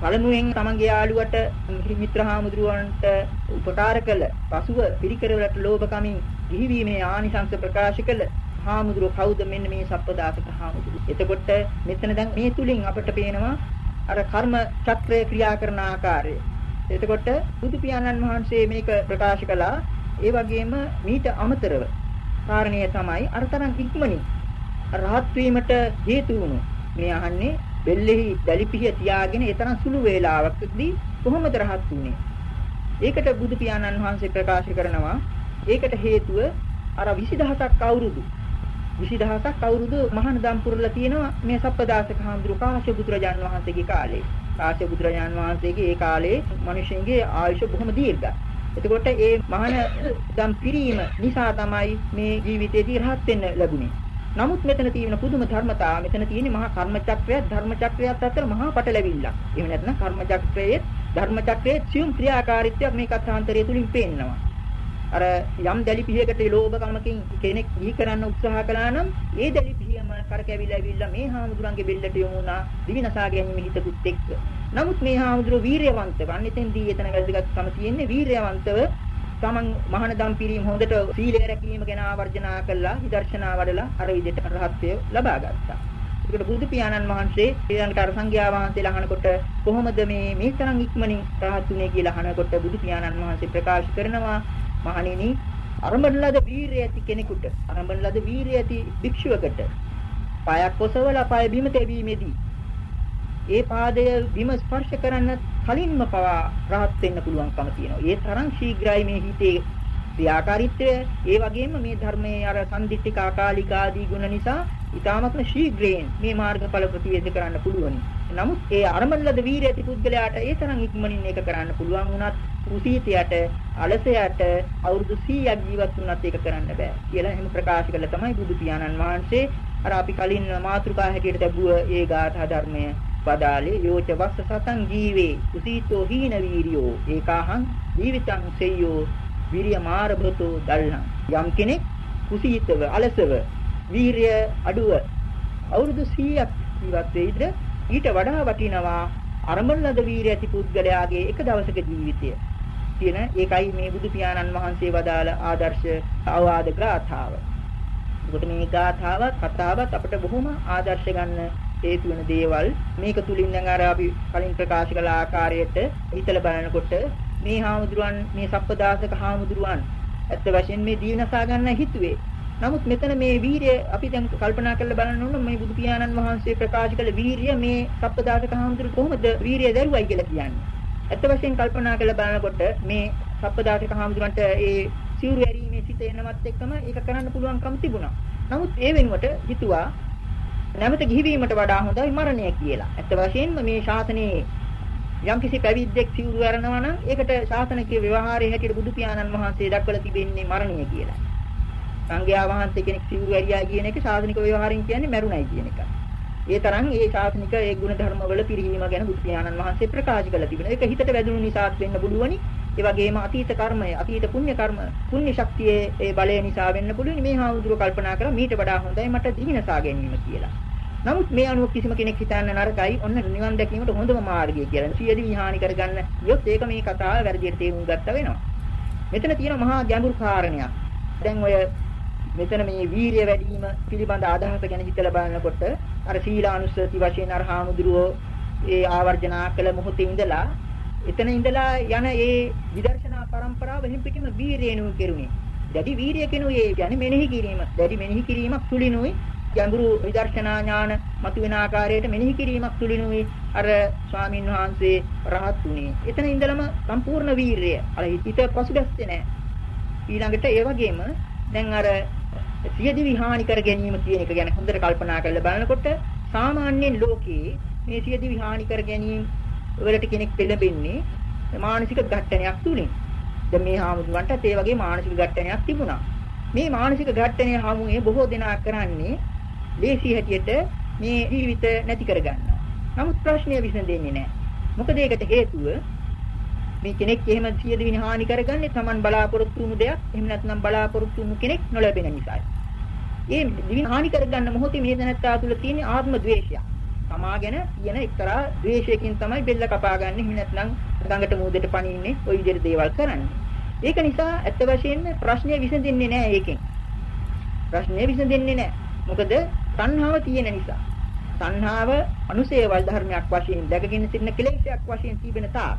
C: පළමුවෙන් තමන්ගේ යාළුවට මිත්‍රහාමුදුරුවන්ට උපකාර කළ පසුව පිරිකරවලට ලෝභකමින් ගිහිවීමේ ආනිසංස ප්‍රකාශ කළ හාමුදුරුවෝ කවුද මෙන්න මේ සප්පදාසක හාමුදුරුවෝ. එතකොට මෙතන දැන් මේ තුලින් අපට පේනවා අර කර්ම චක්‍රය ක්‍රියා කරන ආකාරය. එතකොට බුදු පියාණන් වහන්සේ මේක ප්‍රකාශ කළා. ඒ වගේම මීට අමතරව කාරණය තමයි අරතරන් ඉක්මනින් රහත් වීමට හේතු වුණු මේ අහන්නේ බෙල්ලෙහි දැලිපිහිය තියාගෙන ඒ තරම් සුළු වේලාවකදී කොහොමද රහත් වුනේ? ඒකට බුදු පියාණන් වහන්සේ ප්‍රකාශ කරනවා ඒකට හේතුව අර 20000ක් අවුරුදු 20000ක් අවුරුදු මහානදම් පුරලා තියෙනවා මේ සප්පදාසක හාමුදුරු කාශ්‍යප බුදුරජාන් වහන්සේගේ කාලේ. කාශ්‍යප බුදුරජාන් වහන්සේගේ ඒ කාලේ මිනිසෙන්ගේ ආයුෂ බොහොම දීර්ඝයි. එතකොට ඒ මහාන දම් පිරීම නිසා තමයි මේ ජීවිතේදී රහත් වෙන්න ලැබුණේ. නමුත් මෙතන තියෙන පුදුම ධර්මතාව මෙතන තියෙන්නේ මහා කර්ම චක්‍රයත් ධර්ම චක්‍රයත් අතර මහා පටලැවිල්ලක්. එහෙම නැත්නම් කර්ම චක්‍රයේ ධර්ම චක්‍රයේ සියුම් ක්‍රියාකාරීත්වයක් මේ කථාන්තරය තුලින් පේනවා. අර යම් දැලි පිහයකට ලෝභකමකින් කෙනෙක් ඊ කරන්න උත්සාහ කළා නම් ඒ දැලි පිහියම කරකැවිලා ඇවිල්ලා මේ හාමුදුරන්ගේ බෙල්ලට යොමු වුණා දිවිනසා ගැනීම හිතකුත් එක්ක. නමුත් මේ හාමුදුරුවෝ වීරියවන්තව අනිතෙන්දී එතන වැදගත්කම තියෙන්නේ වීරියවන්තව තමන් මහානදම් පිරීම හොඳට සීලය රැකීම ගැන ආවර්ජනා කළා විදර්ශනා වඩලා අර විදිහට රහත්ත්වය ලබා ගත්තා. ඒකට බුදු පියාණන් වහන්සේ ඊළඟට අර සංඝයා වහන්සේලා අහනකොට කොහොමද මේ මේ තරම් ඉක්මනින් රහත් උනේ කියලා අහනකොට බුදු පියාණන් වහන්සේ ප්‍රකාශ කරනවා මහණෙනි අරඹන ලද වීරිය ඇති කෙනෙකුට අරඹන ලද වීරිය ඇති භික්ෂුවකට පායක් ඔසවලා පාය බිම තැබීමේදී ඒ පාදය බිම ස්පර්ශ කරන්න කලින්ම පවා රහත් වෙන්න පුළුවන්කම තියෙනවා. ඒ තරම් ශීඝ්‍රයි මේ හිතේ ක්‍රියාකාරීත්වය. ඒ වගේම මේ ධර්මයේ අර සම්දිත්තික අකාලික ආදී ගුණ නිසා ඊටාමත්ම ශීඝ්‍රයෙන් මේ මාර්ගඵල ප්‍රතිවේධ කරන්න පුළුවනි. නමුත් ඒ අරමුණ ලද වීරිය ඇති පුද්ගලයාට ඒ තරම් ඉක්මනින් ඒක කරන්න පුළුවන් වුණත් කුසීතයට අලසයට අවුරුදු 100ක් ජීවත් වුණත් ඒක කරන්න බෑ කියලා එහෙම ප්‍රකාශ කළා තමයි බුදු පියාණන් වහන්සේ අර අපි කලින් මාතෘකා හැටියට ලැබුව ඒ ගාථා ධර්මය පදාලේ යෝච වස්ස සතං ජීවේ කුසීතෝ හීන වීරියෝ ඒකාහං ජීවිතං සෙය්‍යෝ විරිය මාරභතෝ දල්හං යම් කෙනෙක් කුසීතව අලසව වීරිය අඩුව අවුරුදු 100ක් ජීවත් වෙයිද ඊට වඩා වටිනවා අරමුණ ලද වීරිය ඇති පුද්ගලයාගේ එක දවසක ජීවිතය කියන ඒකයි මේ බුදු පියාණන් වහන්සේ වදාළ ආදර්ශ අවවාද ගාථාව. ඒකට මේ ගාථාවත් කතාවත් අපිට බොහොම ආදර්ශ ගන්න හේතු වෙන දේවල් මේක තුලින් දැන් අර අපි කලින් ප්‍රකාශ කළ ආකාරයට හිතලා බලනකොට මේ හාමුදුරුවන් මේ සප්පදාසක හාමුදුරුවන් ඇත්ත වශයෙන් මේ දීනසා ගන්න හිතුවේ නමුත් මෙතන මේ වීරිය අපි දැන් කල්පනා කරලා බලන්න ඕන මේ බුදු පියාණන් වහන්සේ ප්‍රකාශ කළ වීරිය මේ සප්පදාසක හාමුදුරු කොහොමද වීරිය දරුවයි කියලා කියන්නේ. ඇත්ත වශයෙන් කල්පනා කරලා බලනකොට මේ සප්පදාසක හාමුදුරන්ට ඒ සිවුරු ඇරීමේ සිත එනවත් එක්කම ඒක කරන්න පුළුවන්කම තිබුණා. නමුත් ඒ වෙනුවට හිතුවා නැවත ගිහිවීමට වඩා හොඳයි මරණය කියලා. ඇත්ත වශයෙන්ම මේ ශාසනයේ යම්කිසි පැවිද්දෙක් සිවුරු අරනවා නම් ඒකට ශාසනික ව්‍යවහාරයේ හැටියට බුදු පියාණන් වහන්සේ දක්වලා තිබෙන්නේ මරණය කියලා. සංඝයා වහන්සේ කෙනෙක් සිවුරු ඇරියා කියන එක සාසනික ව්‍යවහාරයෙන් කියන්නේ මරුණයි කියන එක. ඒ තරම් ඒ ශාසනික ඒ ගුණ ධර්ම වල පිරිහීම ගැන බුදු පියාණන් වහන්සේ ප්‍රකාශ කළා තිබෙනවා. ඒක හිතට වැදුණු නිසාත් වෙන්න පුළුවනි. ඒ වගේම අතීත කර්මය, අතීත පුණ්‍ය කර්ම, පුණ්‍ය ශක්තියේ ඒ බලය නිසා වෙන්න පුළුවනි. මේ හාමුදුරුව කල්පනා කරා මීට වඩා හොඳයි මට දිනසා ගැනීම කියලා. නමුත් මේ අනුව කිසිම කෙනෙක් හිතන්න නරකයි ඔන්න නිවන් දැකීමට හොඳම මාර්ගය කියලා. සියදී විහානි කරගන්න යොත් ඒක මේ කතාව වැරදියට තේරුම් ගත්තා වෙනවා. මෙතන තියෙන මහා ගැඹුරු කාරණයක්. දැන් ඔය මෙතන මේ වීරිය වැඩි වීම පිළිබඳ අදහස ගැන හිතලා බලනකොට අර සීලානුස්සති වශයෙන් අර හාමුදුරුවෝ ඒ ආවර්ජනා කළ මොහොතේ ඉඳලා එතන ඉඳලා යන ඒ විදර්ශනා પરම්පරාව එහෙම් පිටිම වීරියනු කෙරුණේ. දැඩි වීරිය කෙනුයේ කියන්නේ මෙනෙහි කිරීම. දැඩි මෙනෙහි කිරීමක් තුලිනුයි ගැඹුරු විදර්ශනා ඥාන මතුවෙන ආකාරයට මෙනෙහි කිරීමක් තුලිනුයි අර ස්වාමින් වහන්සේ රහත් උනේ. එතන ඉඳලම සම්පූර්ණ වීරිය. අර හිත පසුබැස්සේ නැහැ. ඊළඟට ඒ වගේම දැන් අර සියදිවි හානි කර ගැනීම කියන එක ගැන හොඳට කල්පනා කරලා බලනකොට සාමාන්‍යයෙන් ලෝකයේ මේ සියදිවි හානි කර ගැනීම වලට කෙනෙක් පෙළඹෙන්නේ මානසික ඝට්ටනයක් තුලින්. දැන් මේ හාමුදුරන්ටත් ඒ වගේ මානසික ඝට්ටනයක් තිබුණා. මේ මානසික ඝට්ටනය හමුවේ බොහෝ දෙනා කරන්නේ ලේසි හැටියට මේ ජීවිත නැති කරගන්නවා. නමුත් ප්‍රශ්නය විසඳෙන්නේ නැහැ. මොකද ඒකට හේතුව මේ කෙනෙක් එහෙම සිය දිවින හානි කරගන්නේ Taman බලාපොරොත්තු වුණු දෙයක් එහෙම නැත්නම් බලාපොරොත්තු වුණු කෙනෙක් නොලැබෙන නිසායි. ඒ දිවින හානි කරගන්න මොහොතේ මේ දැනත්තා තුළ තියෙන ආත්ම ද්වේෂය. තමා ගැන තියෙන එක්තරා ද්වේෂයකින් තමයි බෙල්ල කපාගන්නේ. එහෙම නැත්නම් ළඟට මූදෙට පණින්නේ ওই විදිහට දේවල් කරන්නේ. ඒක නිසා ඇත්ත වශයෙන්ම ප්‍රශ්නය විසඳෙන්නේ නැහැ ඒකෙන්. ප්‍රශ්නය විසඳෙන්නේ නැහැ. මොකද තණ්හාව තියෙන නිසා. තණ්හාව අනුසේවල් ධර්මයක් වශයෙන් දැකගෙන සිටින කෙලෙසයක් වශයෙන් තිබෙන තාක්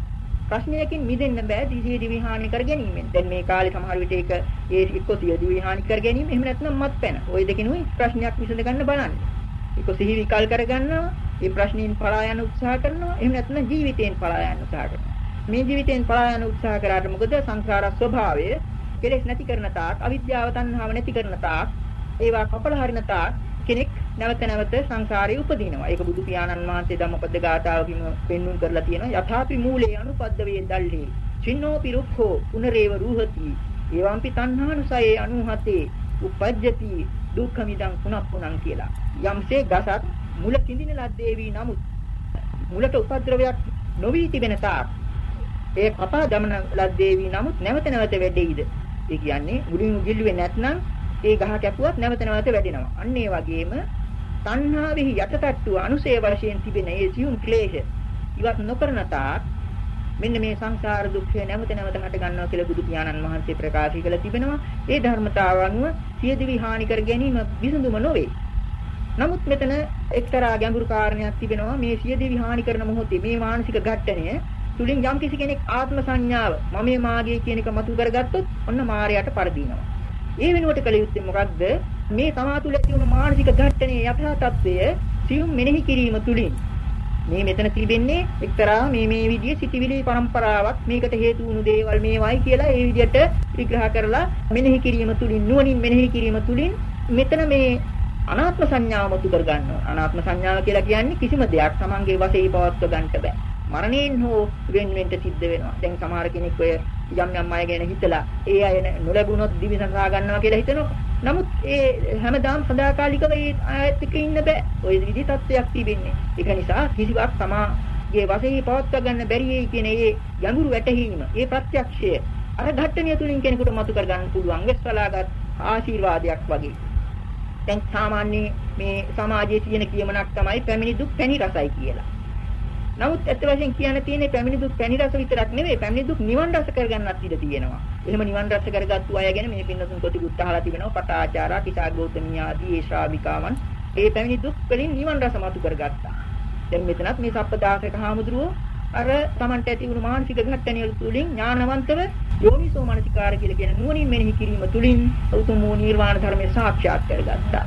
C: ප්‍රශ්නයකින් මිදෙන්න බෑ දිසිය දිවි හානි කර ගැනීමෙන්. දැන් මේ කාලේ සමහර විට ඒක ඒ එක්ක සිය දිවි හානි කර ගැනීම එහෙම නැත්නම් මත්පැන. ওই දෙකිනුයි ප්‍රශ්නයක් විසඳ ගන්න බලන්නේ. ඒක සිහි විකල් කර ගන්නවා. ඒ ප්‍රශ්نين පලා යන උත්සාහ කරනවා. එහෙම නැත්නම් ජීවිතයෙන් පලා යන උත්සාහ කරනවා. මේ ජීවිතයෙන් පලා යන උත්සාහ කරාට මොකද සංස්කාර ස්වභාවය කෙලෙස් නැති කරන තාක් අවිද්‍යාව තණ්හාව නැති කරන තාක් ඒවා කපල හරින තාක් කෙනෙක් නැවත නැවත සංසාරේ උපදිනවා. ඒක බුදු පියාණන් වහන්සේ ධම්මපද ගාථාවකින් පෙන්වුම් කරලා තියෙනවා. යථාපි මූලේ අනුපද්දවේ දල්ලේ. චින්නෝපි රුක්ඛෝ පුනරේව රූහති. ඒවම්පි තණ්හානුසයේ 97 උපජ්ජති දුක්ඛමිදං පුනප්පුනං කියලා. යම්සේ ගසත් මුල කිඳින ලද්දේවි නමුත් මුලට උපද්‍රවයක් නොවි තිබෙන තාක් ඒ කපා දමන ලද්දේවි නමුත් නැවත නැවත වැඩෙයිද? ඒ කියන්නේ මුලින් ගිල්ලුවේ නැත්නම් ඒ ගහ කැපුවත් නැවත නැවත වැඩෙනවා. අන්න ඒ වගේම තණ්හාවෙහි යටටට්ටුව අනුසය වශයෙන් තිබෙන ඒ සියුම් ක්ලේශ ඉවත් නොකරන තාක් මෙන්න මේ සංසාර දුක්ඛය නැවත නැවත හට ගන්නවා කියලා බුදු පියාණන් වහන්සේ ප්‍රකාශ කළ තිබෙනවා. ඒ ධර්මතාව අනුව සියදිවි හානි කර ගැනීම විසඳුම නොවේ. නමුත් මෙතන එක්තරා ගැඹුරු කාරණයක් තිබෙනවා මේ සියදිවි හානි කරන මොහොතේ මේ මානසික ඝට්ටනය තුලින් යම් කිසි කෙනෙක් ආත්ම සංඥාව මමයේ මාගේ කියන එක මතු කරගත්තොත් ඔන්න මායයට පරදිනවා. ඒ වෙනුවට කළ යුත්තේ මොකක්ද? මේ තමා තුළ ඇති වුණු මානසික ඝට්ටනයේ යථා තත්ත්වය සියුම් මෙනෙහි කිරීම තුලින් මේ මෙතන තිබෙන්නේ එක්තරා මේ මේ විදිහේ සිටිවිලි પરම්පරාවක් මේකට හේතු වුණු දේවල් මේවයි කියලා ඒ විදිහට විග්‍රහ කරලා මෙනෙහි කිරීම තුලින් නුවණින් මෙනෙහි කිරීම තුලින් මෙතන මේ අනාත්ම සංඥාව මතු කර ගන්නවා අනාත්ම සංඥාව කියලා කියන්නේ කිසිම දෙයක් Tamange වශයෙන් පවත්ව ගන්නට බෑ. මරණයෙන් හෝ වෙන වෙන්න සිද්ධ වෙනවා දැන් සමහර කෙනෙක් ඔය යම් යම් අය ගැන හිතලා ඒ අය නොලැබුණොත් දිවිසසා ගන්නවා කියලා හිතනවා. නමුත් ඒ හැමදාම සදාකාලිකව ඒ ආයත් එක්ක ඉන්න බෑ. ওই විදි තත්ත්වයක් තිබෙන්නේ. ඒක නිසා කිසිවක් තමාගේ වශයෙන් පවත්වා ගන්න බැරි වෙයි කියන ඒ යඟුරු වැටහීම, ඒ ප්‍රත්‍යක්ෂය අර ඝට්ටනිය තුලින් කෙනෙකුට මතු කර ගන්න පුළුවන් වෙස්සලාගත් ආශිර්වාදයක් වගේ. දැන් සාමාන්‍ය මේ සමාජයේ තියෙන කියමනක් තමයි පැමිණි දුක් පැණි රසයි කියලා. නමුත් ඇත්ත වශයෙන් කියන්න තියෙන්නේ පැමිණි දුක් පැණි රස විතරක් නෙවෙයි පැමිණි දුක් නිවන් රස කරගන්නත් ඉඩ තියෙනවා. එහෙම නිවන් රස කරගත්තු අය ගැන මේ පින්නතුන් කොටිකුත් අහලා තිබෙනවා. පටාචාරා, කිසాగෞතමී ආදී ඒ ශ්‍රාවිකාවන් ඒ පැමිණි දුක් වලින් නිවන් රස මතු කරගත්තා. දැන් මෙතනත් මේ සප්පදාසක හාමුදුරුවෝ අර Tamanට ඇති වුණු මානසික ඝට්ටනිය තුළින් ඥානවන්තව යෝනිසෝ මනසිකාර කියලා කියන නුවණින් මෙනෙහි කිරීම තුළින් උතුම් වූ නිර්වාණ ධර්මය සාක්ෂාත් කරගත්තා.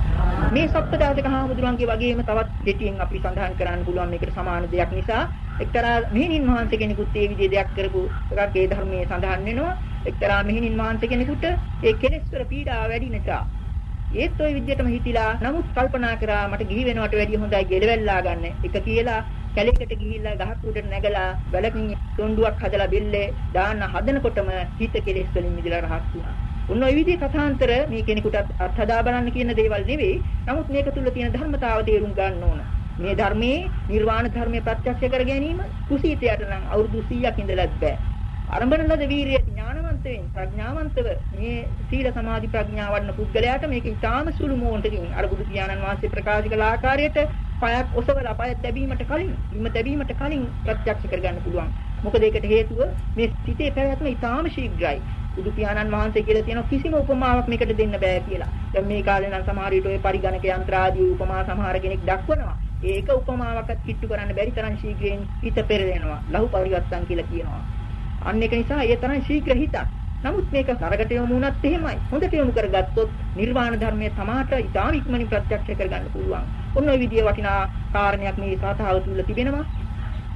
C: මේ සප්තදාසක හාමුදුරන්ගේ වගේම තවත් දෙටියෙන් අපි සඳහන් කරන්න පුළුවන් මේකට සමාන දෙයක් නිසා එක්තරා මෙහෙණින් වහන්සේ කෙනෙකුත් ඒ විදිහේ දෙයක් කරපු එකක් ඒ ධර්මයේ සඳහන් වෙනවා. එක්තරා මෙහෙණින් වහන්සේ කෙනෙකුට ඒ කෙලෙස් වල පීඩාව වැඩි නිසා ඒත් ওই විදිහටම හිතිලා නමුත් කල්පනා කරා මට ගිහි වෙනවට වැඩිය හොඳයි ගෙලවැල්ලා ගන්න එක කියලා කැලේකට ගිහිල්ලා ගහක් උඩට නැගලා වැලකින් තොණ්ඩුවක් හදලා බෙල්ලේ දාන්න හදනකොටම හිත කෙලෙස් වලින් මිදලා රහත් වුණා. උන් ওই විදිහේ කථාන්තර මේ කෙනෙකුට අත්හදා බලන්න කියන දේවල් නෙවෙයි. නමුත් මේක තුල තියෙන ධර්මතාව තේරුම් ගන්න ඕන. මේ ධර්මයේ නිර්වාණ ධර්මයේ ප්‍රත්‍යක්ෂ කර ගැනීම කුසීතයට නම් අවුරුදු 100ක් ඉඳලත් බෑ. අරඹන ලද වීරිය ඥානවන්තයෙන් ප්‍රඥාවන්තව මේ සීල සමාධි ප්‍රඥා වඩන පුද්ගලයාට මේක ඊටාම සුළු මොහොතකින් අර බුදු පියාණන් වහන්සේ ප්‍රකාශ කළ ආකාරයට පයක් ඔසවලා පය තැබීමට කලින් බිම තැබීමට කලින් ප්‍රත්‍යක්ෂ කරගන්න පුළුවන්. මොකද ඒකට හේතුව මේ සිතේ පැවැත්ම ඊටාම ශීඝ්‍රයි. බුදු පියාණන් වහන්සේ කියලා තියෙන කිසිම උපමාවක් මේකට දෙන්න බෑ කියලා. දැන් මේ කාලේ නම් සමහර විට ඔය පරිගණක යන්ත්‍ර ආදී උපමා සමහර කෙනෙක් දක්වනවා. ඒක උපමාවක්වත් කිට්ටු කරන්න බැරි තරම් ශීඝ්‍රයෙන් හිත පෙරලෙනවා. ලහු පරිවර්තන් කියලා කියනවා. අන්න ඒක නිසා ඒ තරම් ශීඝ්‍ර හිතක්. නමුත් මේක නරකට යොමු වුණත් එහෙමයි. හොඳට යොමු කරගත්තොත් නිර්වාණ ධර්මයේ තමාට ඉතාම ඉක්මනින් ප්‍රත්‍යක්ෂ කරගන්න පුළුවන්. ඔන්න ඔය විදිය වටිනා කාරණයක් මේ සාතාව තුල තිබෙනවා.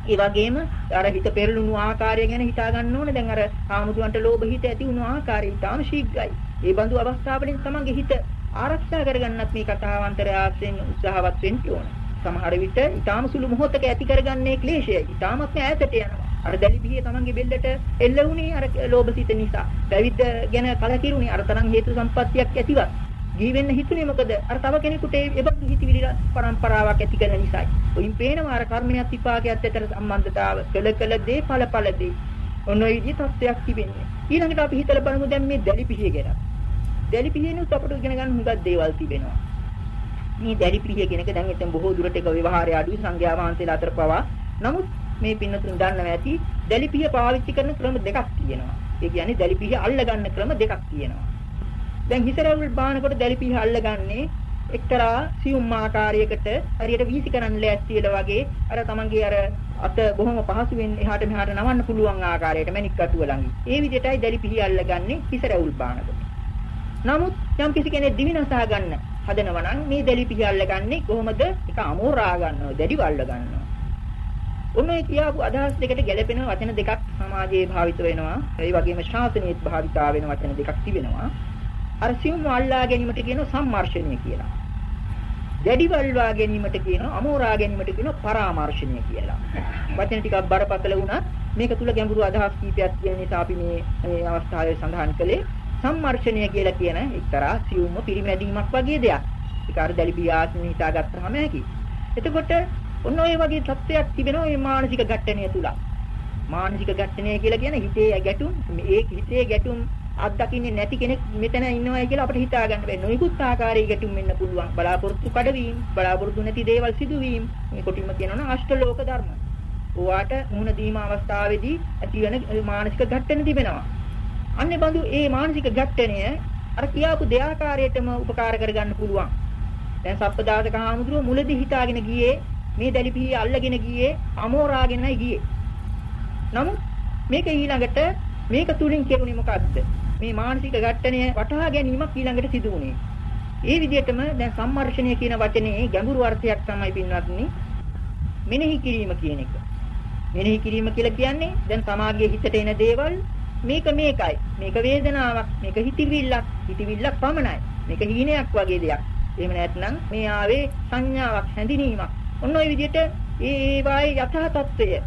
C: ඒ වගේම අර හිත පෙරළුණු ආකාරය ගැන හිතා ගන්න ඕනේ. දැන් අර කාමුදුන්ට ලෝභ හිත ඇති වුණු ආකාරය ඉතාම ශීඝ්‍රයි. ඒ බඳු අවස්ථාවලින් තමන්ගේ හිත ආරක්ෂා කරගන්නත් මේ කතාවන්තරය ආශ්‍රයෙන් උත්සාහවත් වෙන්න ඕනේ. සමහර විට ඊටාම සුළු මොහොතක ඇති කරගන්නේ ක්ලේශයයි. ඊටාමත් ඈතට යනවා. අර දැලි පිහිය තමන්ගේ බෙල්ලට එල්ල වුණේ අර ලෝභ සිත නිසා. පැවිද්ද ගැන කලකිරුණේ අර තරම් හේතු සම්පත්තියක් ඇතිවත්. ගිහි වෙන්න හිතුනේ මොකද? අර තව කෙනෙකුට ඒ එබඳු හිතවිලි පරම්පරාවක් ඇති කරන නිසායි. ඔයින් පේනවා අර කර්මයක් විපාකයක් අතර සම්බන්ධතාව. කළ කළ දේ ඵල ඵල දේ. ඔන්න ඔය විදිහ තත්ත්වයක් තිබෙන්නේ. ඊළඟට අපි හිතලා බලමු දැන් මේ දැලි පිහිය ගැන. දැලි පිහියනුත් අපට ඉගෙන ගන්න හුඟක් දේවල් තිබෙනවා. මේ දැලි පිහිය කියන එක දැන් එතෙන් බොහෝ දුරට ඒක ව්‍යවහාරය අඩුයි සංඝයා වහන්සේලා අතර පවා. නමුත් මේ පින්නතුන් දන්නවා ඇති දැලි පිහිය පාවිච්චි කරන ක්‍රම දෙකක් තියෙනවා. ඒ කියන්නේ දැලි පිහිය අල්ල ගන්න ක්‍රම දෙකක් තියෙනවා. දැන් හිසරවුල් බානකොට දැලි පිහිය අල්ලගන්නේ එක්තරා සියුම් ආකාරයකට හරියට වීසි කරන්න ලෑස්තියලා වගේ අර තමන්ගේ අර අත බොහොම පහසුවෙන් එහාට මෙහාට නවන්න පුළුවන් ආකාරයට මැණික් කටුව ළඟින්. ඒ විදිහටයි දැලි පිහිය අල්ලගන්නේ හිසරවුල් බානකොට. නමුත් යම් කිසි කෙනෙක් දිවිනසා ගන්න හදනවා නම් මේ දැලි පිහිය අල්ලගන්නේ කොහොමද? ඒක අමෝරා ගන්නවා, දැඩිව අල්ල ගන්නවා. ඔන්න ඒ කියාපු අදහස් දෙකට ගැලපෙන වචන දෙකක් සමාජයේ භාවිත වෙනවා. ඒ වගේම ශාසනයේත් භාවිතා වෙන වචන දෙකක් තිබෙනවා. අර සිවුම් අල්ලා ගැනීමට කියන සම්මර්ෂණය කියලා. දැඩි වල්වා ගැනීමට කියන අමෝරා ගැනීමට කියන පරාමර්ශණය කියලා. වචන ටිකක් බරපතල වුණත් මේක තුල ගැඹුරු අදහස් කීපයක් තියෙන නිසා අපි මේ මේ අවස්ථාවේ සඳහන් කළේ සම්මර්ෂණය කියලා කියන එක්තරා සිවුම්ම පිරිමැදීමක් වගේ දෙයක්. ඒක අර දැලි බියාස්මින් හිතාගත්තාම ඇති. එතකොට ඔන්න ඔය වගේ තත්ත්වයක් තිබෙනවා මේ මානසික ගැටණිය තුල. මානසික ගැටණිය කියලා කියන්නේ හිතේ ගැටුම් මේ හිතේ ගැටුම් අත්දකින්නේ නැති කෙනෙක් මෙතන ඉන්නවයි කියලා අපිට හිතා ගන්න බැහැ. නොයිකුත් ආකාරයේ ගැටුම් වෙන්න පුළුවන්. බලාපොරොත්තු කඩවීම, බලාපොරොත්තු නැති දේවල් සිදුවීම. මේ කොටින්ම කියනවා නම් අෂ්ටලෝක ධර්ම. ඕවාට මුහුණ දීම අවස්ථාවේදී ඇතිවන මානසික ගැටෙන තිබෙනවා. අන්නේ බඳු ඒ මානසික ගැටෙනය අර කියාපු දෙආකාරයටම උපකාර කරගන්න පුළුවන්. දැන් සප්පදාසක හාමුදුරුව මුලදී හිතාගෙන ගියේ මේ දැලිපිහි අල්ලගෙන ගියේ අමෝරාගෙනයි ගියේ. නමුත් මේක ඊළඟට මේක තුලින් කියුනේ මොකද්ද? මේ මානසික ඝට්ටනය වටහා ගැනීමක් ඊළඟට සිදු වුණේ. ඒ විදිහටම දැන් සම්මර්ෂණය කියන වචනේ ගැඹුරු අර්ථයක් තමයි පින්වත්නි මෙනෙහි කිරීම කියන එක. මෙනෙහි කිරීම කියලා කියන්නේ දැන් සමාගයේ හිතට එන දේවල් මේක මේකයි. මේක වේදනාවක්, මේක හිතවිල්ලක්, හිතවිල්ලක් පමණයි. මේක හීනයක් වගේ දෙයක්. එහෙම නැත්නම් මේ ආවේ සංඥාවක්, හැඳිනීමක්. ඔන්න ඔය විදිහට ඒ ඒවායේ යථා තත්ත්වය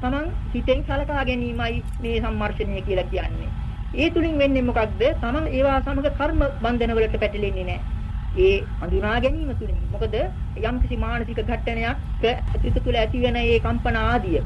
C: තමන් හිතෙන් සලකා ගැනීමයි මේ සම්මර්ෂණය කියලා කියන්නේ. ඒ තුලින් වෙන්නේ මොකක්ද? තමන් ඒවා සමග කර්ම බන්ධන වලට පැටලෙන්නේ නැහැ. ඒ හඳුනා ගැනීම තුලින්. මොකද යම්කිසි මානසික ඝට්ටනයක් ඇතිත තුල ඇතිවෙන ඒ කම්පන ආදිය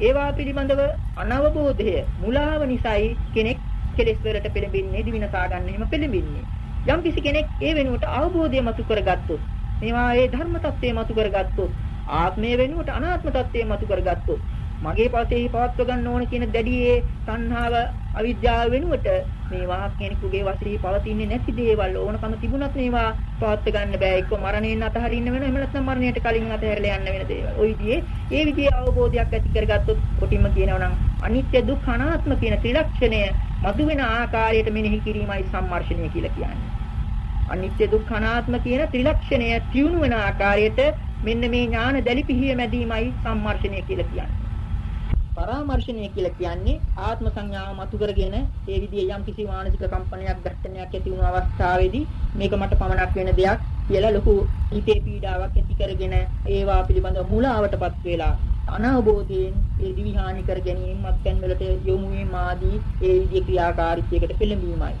C: ඒවා පිළිබඳව අනවබෝධය මුලාව නිසායි කෙනෙක් කෙලෙස් වලට පෙළඹෙන්නේ දිවිනසා ගන්න එහෙම පෙළඹෙන්නේ. යම්කිසි කෙනෙක් ඒ වෙනුවට අවබෝධය මතු කරගත්තොත් මේවා ඒ ධර්ම తත්වේ මතු කරගත්තොත් ආත්මය වෙනුවට අනාත්ම తත්වේ මතු කරගත්තොත් මගේ පසෙහි පවත්ව ගන්න ඕන කියන දැඩියේ තණ්හාව අවිද්‍යාව වෙනුවට මේවා කෙනෙකුගේ වශයෙන් පවතින්නේ නැති දේවල් ඕනකම තිබුණත් මේවා පවත්ව ගන්න බෑ එක්ක මරණයෙන් අතහරින්න වෙනවා එහෙම නැත්නම් මරණයට කලින් අතහැරලා යන්න වෙන දේවල්. ওই විදිහේ ඒ විදිහේ අවබෝධයක් ඇති කරගත්තොත් කොටින්ම කියනවා නම් අනිත්‍ය දුක්ඛ අනාත්ම කියන ත්‍රිලක්ෂණය මතුවෙන ආකාරයට මෙනෙහි කිරීමයි සම්මර්ෂණය කියලා කියන්නේ. අනිත්‍ය දුක්ඛ අනාත්ම කියන ත්‍රිලක්ෂණය තියුණු වෙන ආකාරයට මෙන්න මේ ඥාන දැලිපිහිය මැදීමයි සම්මර්ෂණය කියලා කියන්නේ. පරාමර්ශණය කියලා කියන්නේ ආත්ම සංඥාව මතු කරගෙන ඒ විදිහේ යම් කිසි මානසික කම්පනයක් ගැටණයක් ඇති වුණු අවස්ථාවේදී මේක මට පමණක් වෙන දෙයක් කියලා ලොකු හිතේ පීඩාවක් ඇති කරගෙන ඒවා පිළිබඳව මුලාවටපත් වෙලා අනවබෝධයෙන් ඒ දිවිහානි කර ගැනීම මත්පැන් වලට යොමු වීම ආදී ඒ විදිහේ ක්‍රියාකාරීත්වයකට පෙළඹීමයි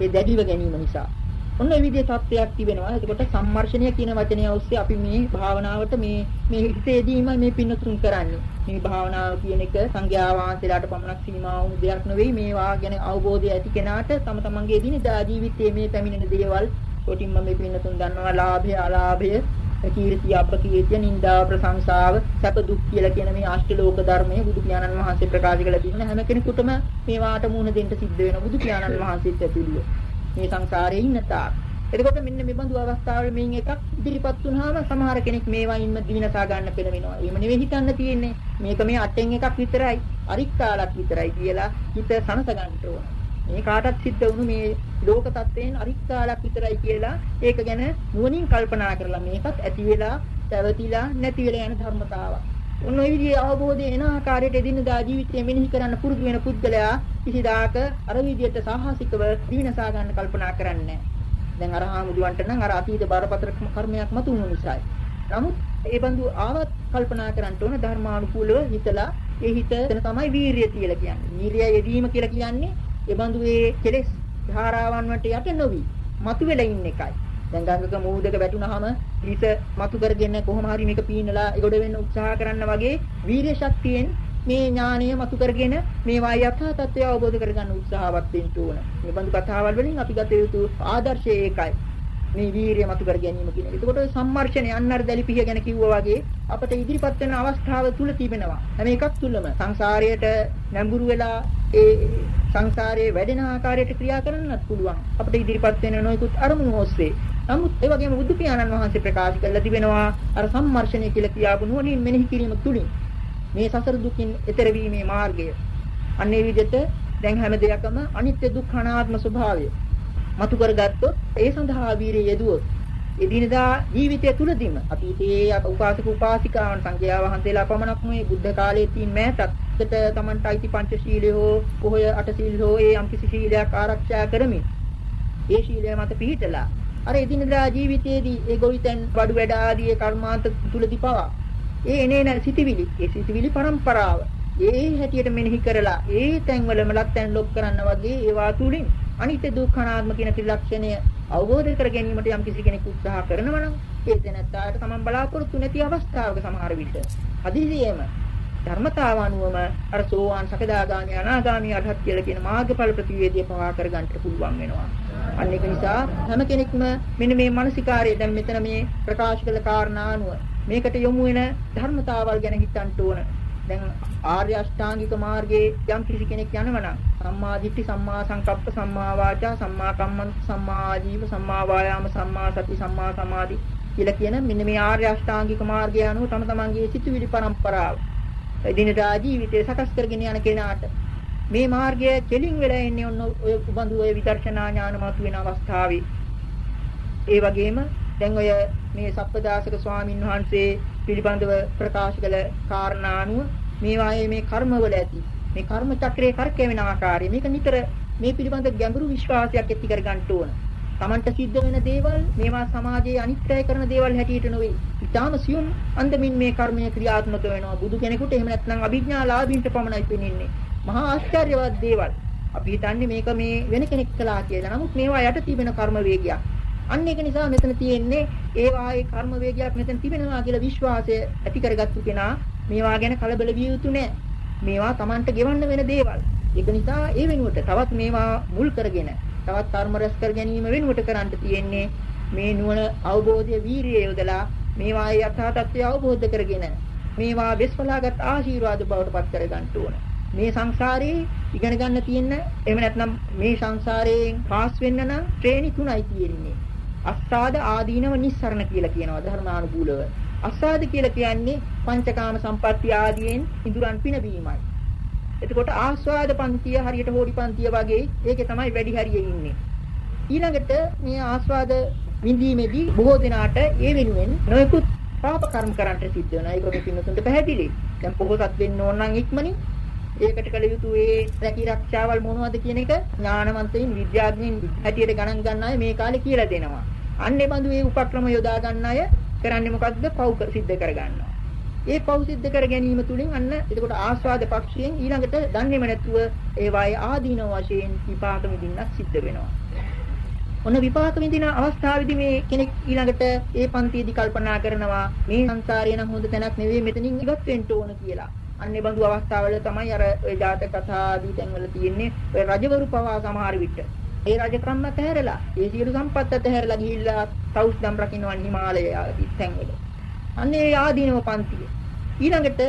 C: ඒ දැඩිව ගැනීම නිසා ඔන්න ඒ විදිහේ තත්ත්වයක් තිබෙනවා. එතකොට සම්මර්ෂණය කියන වචනය ඔස්සේ අපි මේ භාවනාවට මේ මේ හිතේදීම මේ පින්නතුන් කරන්නේ. මේ භාවනාව කියන එක සංඥා වාන්සලාට පමණක් සීමා වුණු දෙයක් නෙවෙයි. මේවා ගැන අවබෝධය ඇති කෙනාට තම තමන්ගේ දිනදා ජීවිතයේ මේ පැමිණෙන දේවල් කොටින්ම මේ පින්නතුන් දන්නවා ලාභය අලාභය කීර්තිය අපකීර්තිය නිന്ദා ප්‍රශංසාව සැප දුක් කියලා කියන මේ අෂ්ටලෝක ධර්මයේ බුදු පියාණන් වහන්සේ ප්‍රකාශ කළ තියෙන හැම කෙනෙකුටම මේවාට මුහුණ දෙන්න සිද්ධ වෙනවා බුදු පියාණන් වහන්සේත් ඇතුළුව. මේ සංසාරේ ඉන්න තාක්. එතකොට මෙන්න මේ බඳු අවස්ථාවල මේන් එකක් ඉදිරිපත් වුනහම සමහර කෙනෙක් මේවා ඉන්න දිනසා ගන්න පෙළවෙනවා. එහෙම නෙවෙයි හිතන්න තියෙන්නේ. මේක මේ අටෙන් එකක් විතරයි, අරික්කාලක් විතරයි කියලා හිත සනස ගන්න ඕන. මේ කාටත් සිද්ධ වුණු මේ ලෝක තත්ත්වයෙන් අරික්කාලක් විතරයි කියලා ඒක ගැන නුවණින් කල්පනා කරලා මේකත් ඇති වෙලා, පැවතිලා, නැති වෙලා යන ධර්මතාවක්. ඔන්න ඔය විදිහේ අවබෝධය එන ආකාරයට එදිනදා ජීවිතය මෙනෙහි කරන්න පුරුදු වෙන පුද්ගලයා කිසිදාක අර විදිහට සාහසිකව දීනසා ගන්න කල්පනා කරන්නේ දැන් අර හාමුදුරන්ට නම් අර අතීත බරපතල කර්මයක් මතුණු නිසායි. නමුත් ඒ බඳු ආවත් කල්පනා කරන්න ඕන ධර්මානුකූලව හිතලා ඒ හිත එතන තමයි වීරිය කියලා කියන්නේ. වීරිය යෙදීම කියලා කියන්නේ ඒ බඳු ඒ කෙලෙස් ධාරාවන් වලට යට නොවි මතුවෙලා ඉන්න එකයි. දැන් ගංගක මූදක වැටුනහම හිත මතු කරගෙන කොහොම හරි මේක පීනලා ඒගොඩ වෙන්න උත්සාහ කරන්න වගේ වීරිය ශක්තියෙන් මේ ඥානය මතු කරගෙන මේවා යථා තත්ත්වය අවබෝධ කරගන්න උත්සාහවත් වෙන්න ඕන. මේ බඳු කතාවල් වලින් අපි ගත යුතු ආදර්ශය ඒකයි. මේ වීරිය මතු කර ගැනීම කියන එක. එතකොට සම්මර්ෂණය අන්නර දැලිපිය ගැන කිව්වා වගේ අපිට ඉදිරිපත් වෙන අවස්ථාව තුල තිබෙනවා. හැම එකක් තුලම සංසාරයට නැඹුරු වෙලා ඒ සංසාරයේ වැඩෙන ආකාරයට ක්‍රියා කරන්නත් පුළුවන්. අපිට ඉදිරිපත් වෙන නොයෙකුත් අරමුණු ඔස්සේ. නමුත් ඒ වගේම බුදු පියාණන් වහන්සේ ප්‍රකාශ කළා තිබෙනවා අර සම්මර්ෂණය කියලා කියාපු නුවණින් මෙනෙහි කිරීම තුලින් මේ සසර දුකින් එතර වීමේ මාර්ගය. අන්නේ විදිහට දැන් හැම දෙයක්ම අනිත්‍ය දුක්ඛ අනාත්ම ස්වභාවය මතු කරගත්තොත් ඒ සඳහා වීරිය යෙදුවොත් එදිනදා ජීවිතය තුලදීම අතීතයේ උපාසක උපාසිකාවන් සංඝයා වහන්සේලා පමණක් නෙවෙයි බුද්ධ කාලයේ තියෙන මෑතක්කට Tamanට අයිති පංචශීලයේ හෝ පොහොය අටශීල හෝ ඒ යම්කිසි ශීලයක් ආරක්ෂා කරමින් ඒ ශීලය මත පිහිටලා අර එදිනදා ජීවිතයේදී ඒ ගොවිතැන් බඩු වැඩ ආදී කර්මාන්ත තුලදී පවා ඒ එනේන සිටිවිලි ඒ සිටිවිලි પરම්පරාව ඒ හැටියට මෙනෙහි කරලා ඒ තැන්වලම ලක්තැන් ලොක් කරන්න වගේ ඒවා තුලින් අනිත්‍ය දුක්ඛනාත්ම කියන ත්‍රිලක්ෂණය අවබෝධ කර ගැනීමට යම් කිසි කෙනෙක් උත්සාහ කරනවා නම් ඒ දැනත්තාට තමන් බලාපොරොත්තු නැති අවස්ථාවක සමහර විට අදිසියෙම ධර්මතාව අනුවම අර සෝවාන් සකදාගාමී අනාගාමී අරහත් කියලා කියන මාර්ගඵල ප්‍රතිවේදිය පවා කරගන්න පුළුවන් වෙනවා. අන්න ඒක නිසා හැම කෙනෙක්ම මෙන්න මේ මානසිකාරය දැන් මෙතන මේ ප්‍රකාශ කළ කාරණා අනුව මේකට යොමු වෙන ධර්මතාවල් ගැන හිතන්න ඕන. දැන් ආර්ය අෂ්ටාංගික මාර්ගයේ යම් කිසි කෙනෙක් යනවා නම් සම්මා දිට්ඨි සම්මා සංකප්ප සම්මා වාචා සම්මා කම්මන්ත සම්මා ආජීව සම්මා වායාම සම්මා සති සම්මා සමාධි කියලා කියන මෙන්න මේ ආර්ය අෂ්ටාංගික මාර්ගය අනුව තම තමන්ගේ සිතුවිලි පරම්පරාව. එදිනදා ජීවිතේ සකස් කරගෙන යන කෙනාට මේ මාර්ගය කෙලින් වෙලා එන්නේ ඔන්න ඔය උබඳු ඔය විදර්ශනා ඥාන මතු වෙන අවස්ථාවේ. ඒ වගේම දැන් ඔය මේ සප්පදාසක ස්වාමින් වහන්සේ පිළිබඳව ප්‍රකාශ කළ කාරණා අනුව මේ වායේ මේ කර්මවල ඇති මේ කර්ම චක්‍රයේ කරකැවෙන ආකාරය මේක නිතර මේ පිළිබඳ ගැඹුරු විශ්වාසයක් ඇති කර ගන්න ඕන. Tamanට සිද්ධ වෙන දේවල් මේවා සමාජයේ අනිත්‍යය කරන දේවල් හැටියට නොවේ. ඊටාම සියුම් අන්දමින් මේ කර්මය ක්‍රියාත්මක වෙනවා. බුදු කෙනෙකුට එහෙම නැත්නම් අභිඥාලාභීන්ට පමණයි පෙනෙන්නේ. මහා ආශ්චර්යවත් දේවල්. අපි හිතන්නේ මේක මේ වෙන කෙනෙක් කළා කියලා. නමුත් මේවා යට තිබෙන කර්ම වේගයක්. අන්න ඒක නිසා මෙතන තියෙන්නේ ඒ වායේ කර්ම වේගයක් මෙතන තිබෙනවා කියලා විශ්වාසය ඇති කරගත්තු කෙනා මේවා ගැන කලබල විය යුතු නෑ. මේවා Tamanට ගෙවන්න වෙන දේවල්. ඒක නිසා ඒ වෙනුවට තවත් මේවා මුල් කරගෙන තවත් කර්ම රැස් කර ගැනීම වෙනුවට කරන්න තියෙන්නේ මේ නුවණ අවබෝධය වීරිය යොදලා මේවායේ යථා තත්ත්වය අවබෝධ කරගෙන මේවා වෙස්වලාගත් ආශිර්වාද බවට පත් කර ගන්න ඕන. මේ සංසාරේ ඉගෙන ගන්න තියෙන එහෙම නැත්නම් මේ සංසාරයෙන් පාස් වෙන්න නම් ශ්‍රේණි තුනයි තියෙන්නේ. අස්සාද ආදීනව නිස්සරණ කියලා කියනවා ධර්මානුකූලව. අස්සාද කියලා කියන්නේ පංචකාම සම්පatti ආදීන් ඉඳුරන් පිනවීමයි. එතකොට ආස්වාද පන්තිය හරියට හෝඩි පන්තිය වගේ ඒකේ තමයි වැඩි හරියේ ඉන්නේ. ඊළඟට මේ ආස්වාද විඳීමේදී බොහෝ දෙනාට ඒ වෙනුවෙන් නොයෙකුත් පාප කර්ම කරන්නට සිද්ධ වෙනවා. ඒක මේ පින්නතුන්ට පැහැදිලි. දැන් පොහොසත් වෙන්න ඕන නම් ඉක්මනින් ඒකට කළ යුතු ඒ රැකී රක්ෂාවල් මොනවද කියන එක ඥානවන්තයින් විද්‍යාඥයින් හැටියට ගණන් ගන්න අය මේ කාලේ කියලා දෙනවා. අන්නේ බඳු ඒ උපක්‍රම යොදා ගන්න අය කරන්නේ මොකද්ද? පව් සිද්ධ කර ගන්නවා. ඒ පව් සිද්ධ කර ගැනීම තුලින් අන්න එතකොට ආස්වාද පක්ෂයෙන් ඊළඟට දන්නේම නැතුව ඒ වායේ ආදීන වශයෙන් විපාක විඳින්නක් සිද්ධ වෙනවා. ඔන්න විපාක විඳින අවස්ථාවේදී මේ කෙනෙක් ඊළඟට ඒ පන්තියේදී කල්පනා කරනවා මේ සංසාරේ නම් හොඳ තැනක් නෙවෙයි මෙතනින් ඉවත් වෙන්න ඕන කියලා. අන්නේ බඳු අවස්ථාවල තමයි අර ඔය ජාතක කතා ආදී තැන්වල තියෙන්නේ ඔය රජවරු පවා සමහර විට ඒ රජකම්ම තැහැරලා ඒ සියලු සම්පත්ත තැහැරලා ගිහිල්ලා තවුස්දම් රකින්නවා හිමාලය ආදී තැන්වල. අන්නේ ආදීනව පන්තිය. ඊළඟට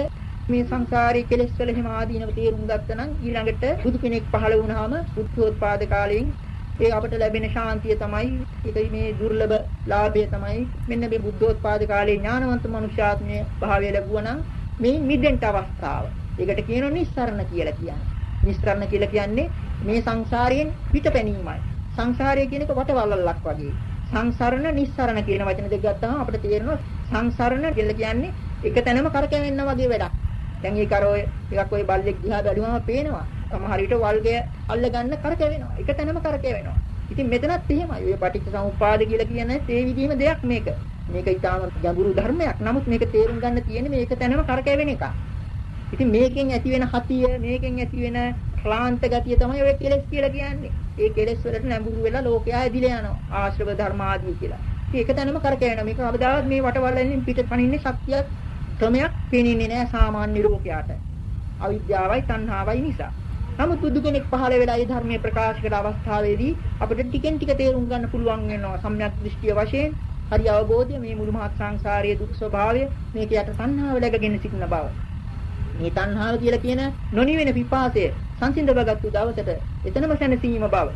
C: මේ සංසාරයේ කෙලෙස් වල හිම ආදීනව තේරුම් ගත්තනම් ඊළඟට බුදු කෙනෙක් පහළ වුණාම බුද්ධෝත්පාද කාලයෙන් ඒ අපට ලැබෙන ශාන්තිය තමයි ඒක මේ දුර්ලභ ලාභය තමයි මෙන්න මේ බුද්ධෝත්පාද කාලේ ඥානවන්ත මනුෂ්‍යාත්මය භාවය ලැබුවා නම් මේ මිදෙන්න අවස්ථාව. ඒකට කියනවා නිස්සරණ කියලා කියන්නේ. නිස්සරණ කියලා කියන්නේ මේ සංසාරයෙන් පිටපැනීමයි. සංසාරය කියන එක වටවලල්ලක් වගේ. සංසරණ නිස්සරණ කියන වචන දෙක ගත්තාම අපිට තේරෙනවා සංසරණ කියලා කියන්නේ එක තැනම කරකැවෙන්න වගේ වැඩක්. දැන් ඒක අර ඔය ටිකක් ඔය බල්ලෙක් දිහා බැලුවම පේනවා. සමහර විට වල්ගය අල්ල ගන්න කරකැවෙනවා. එක තැනම කරකැවෙනවා. ඉතින් මෙතනත් එහෙමයි. ඔය පටිච්ච සමුප්පාද කියලා කියන්නේ ඒ විදිහම දෙයක් මේක. මේක ඊටාම ගැඹුරු ධර්මයක්. නමුත් මේක තේරුම් ගන්න තියෙන්නේ මේක තැනම කරකැවෙන එක. ඉතින් මේකෙන් ඇති වෙන හතිය, මේකෙන් ඇති වෙන ක්ලාන්ත ගතිය තමයි ඔය කෙලෙස් කියලා කියන්නේ. ඒ කෙලෙස් වලට නැඹුරු වෙලා ලෝකයා ඇදිලා යනවා. ආශ්‍රව ධර්ම ආදී කියලා. ඉතින් ඒක තැනම කරකැවෙනවා. මේක අවදාවත් මේ වටවලින් පිට පනින්නේ ශක්තියක් ක්‍රමයක් පේනින්නේ නැහැ සාමාන්‍ය ලෝකයාට. අවිද්‍යාවයි තණ්හාවයි නිසා. නමුත් බුදු කෙනෙක් පහළ වෙලා ඒ ධර්මයේ ප්‍රකාශ කළ අවස්ථාවේදී අපිට ටිකෙන් ටික තේරුම් ගන්න පුළුවන් වෙනවා සම්‍යක් දෘෂ්ටිය වශයෙන් හරි අවබෝධය මේ මුළු මහත් සංසාරයේ දුක් ස්වභාවය මේක යට තණ්හාව läගගෙන සිටින බව. මේ තණ්හාව කියලා කියන නොනිවෙන පිපාසය සංසිඳවගත්තු දවසට එතනම සැනසීම බව.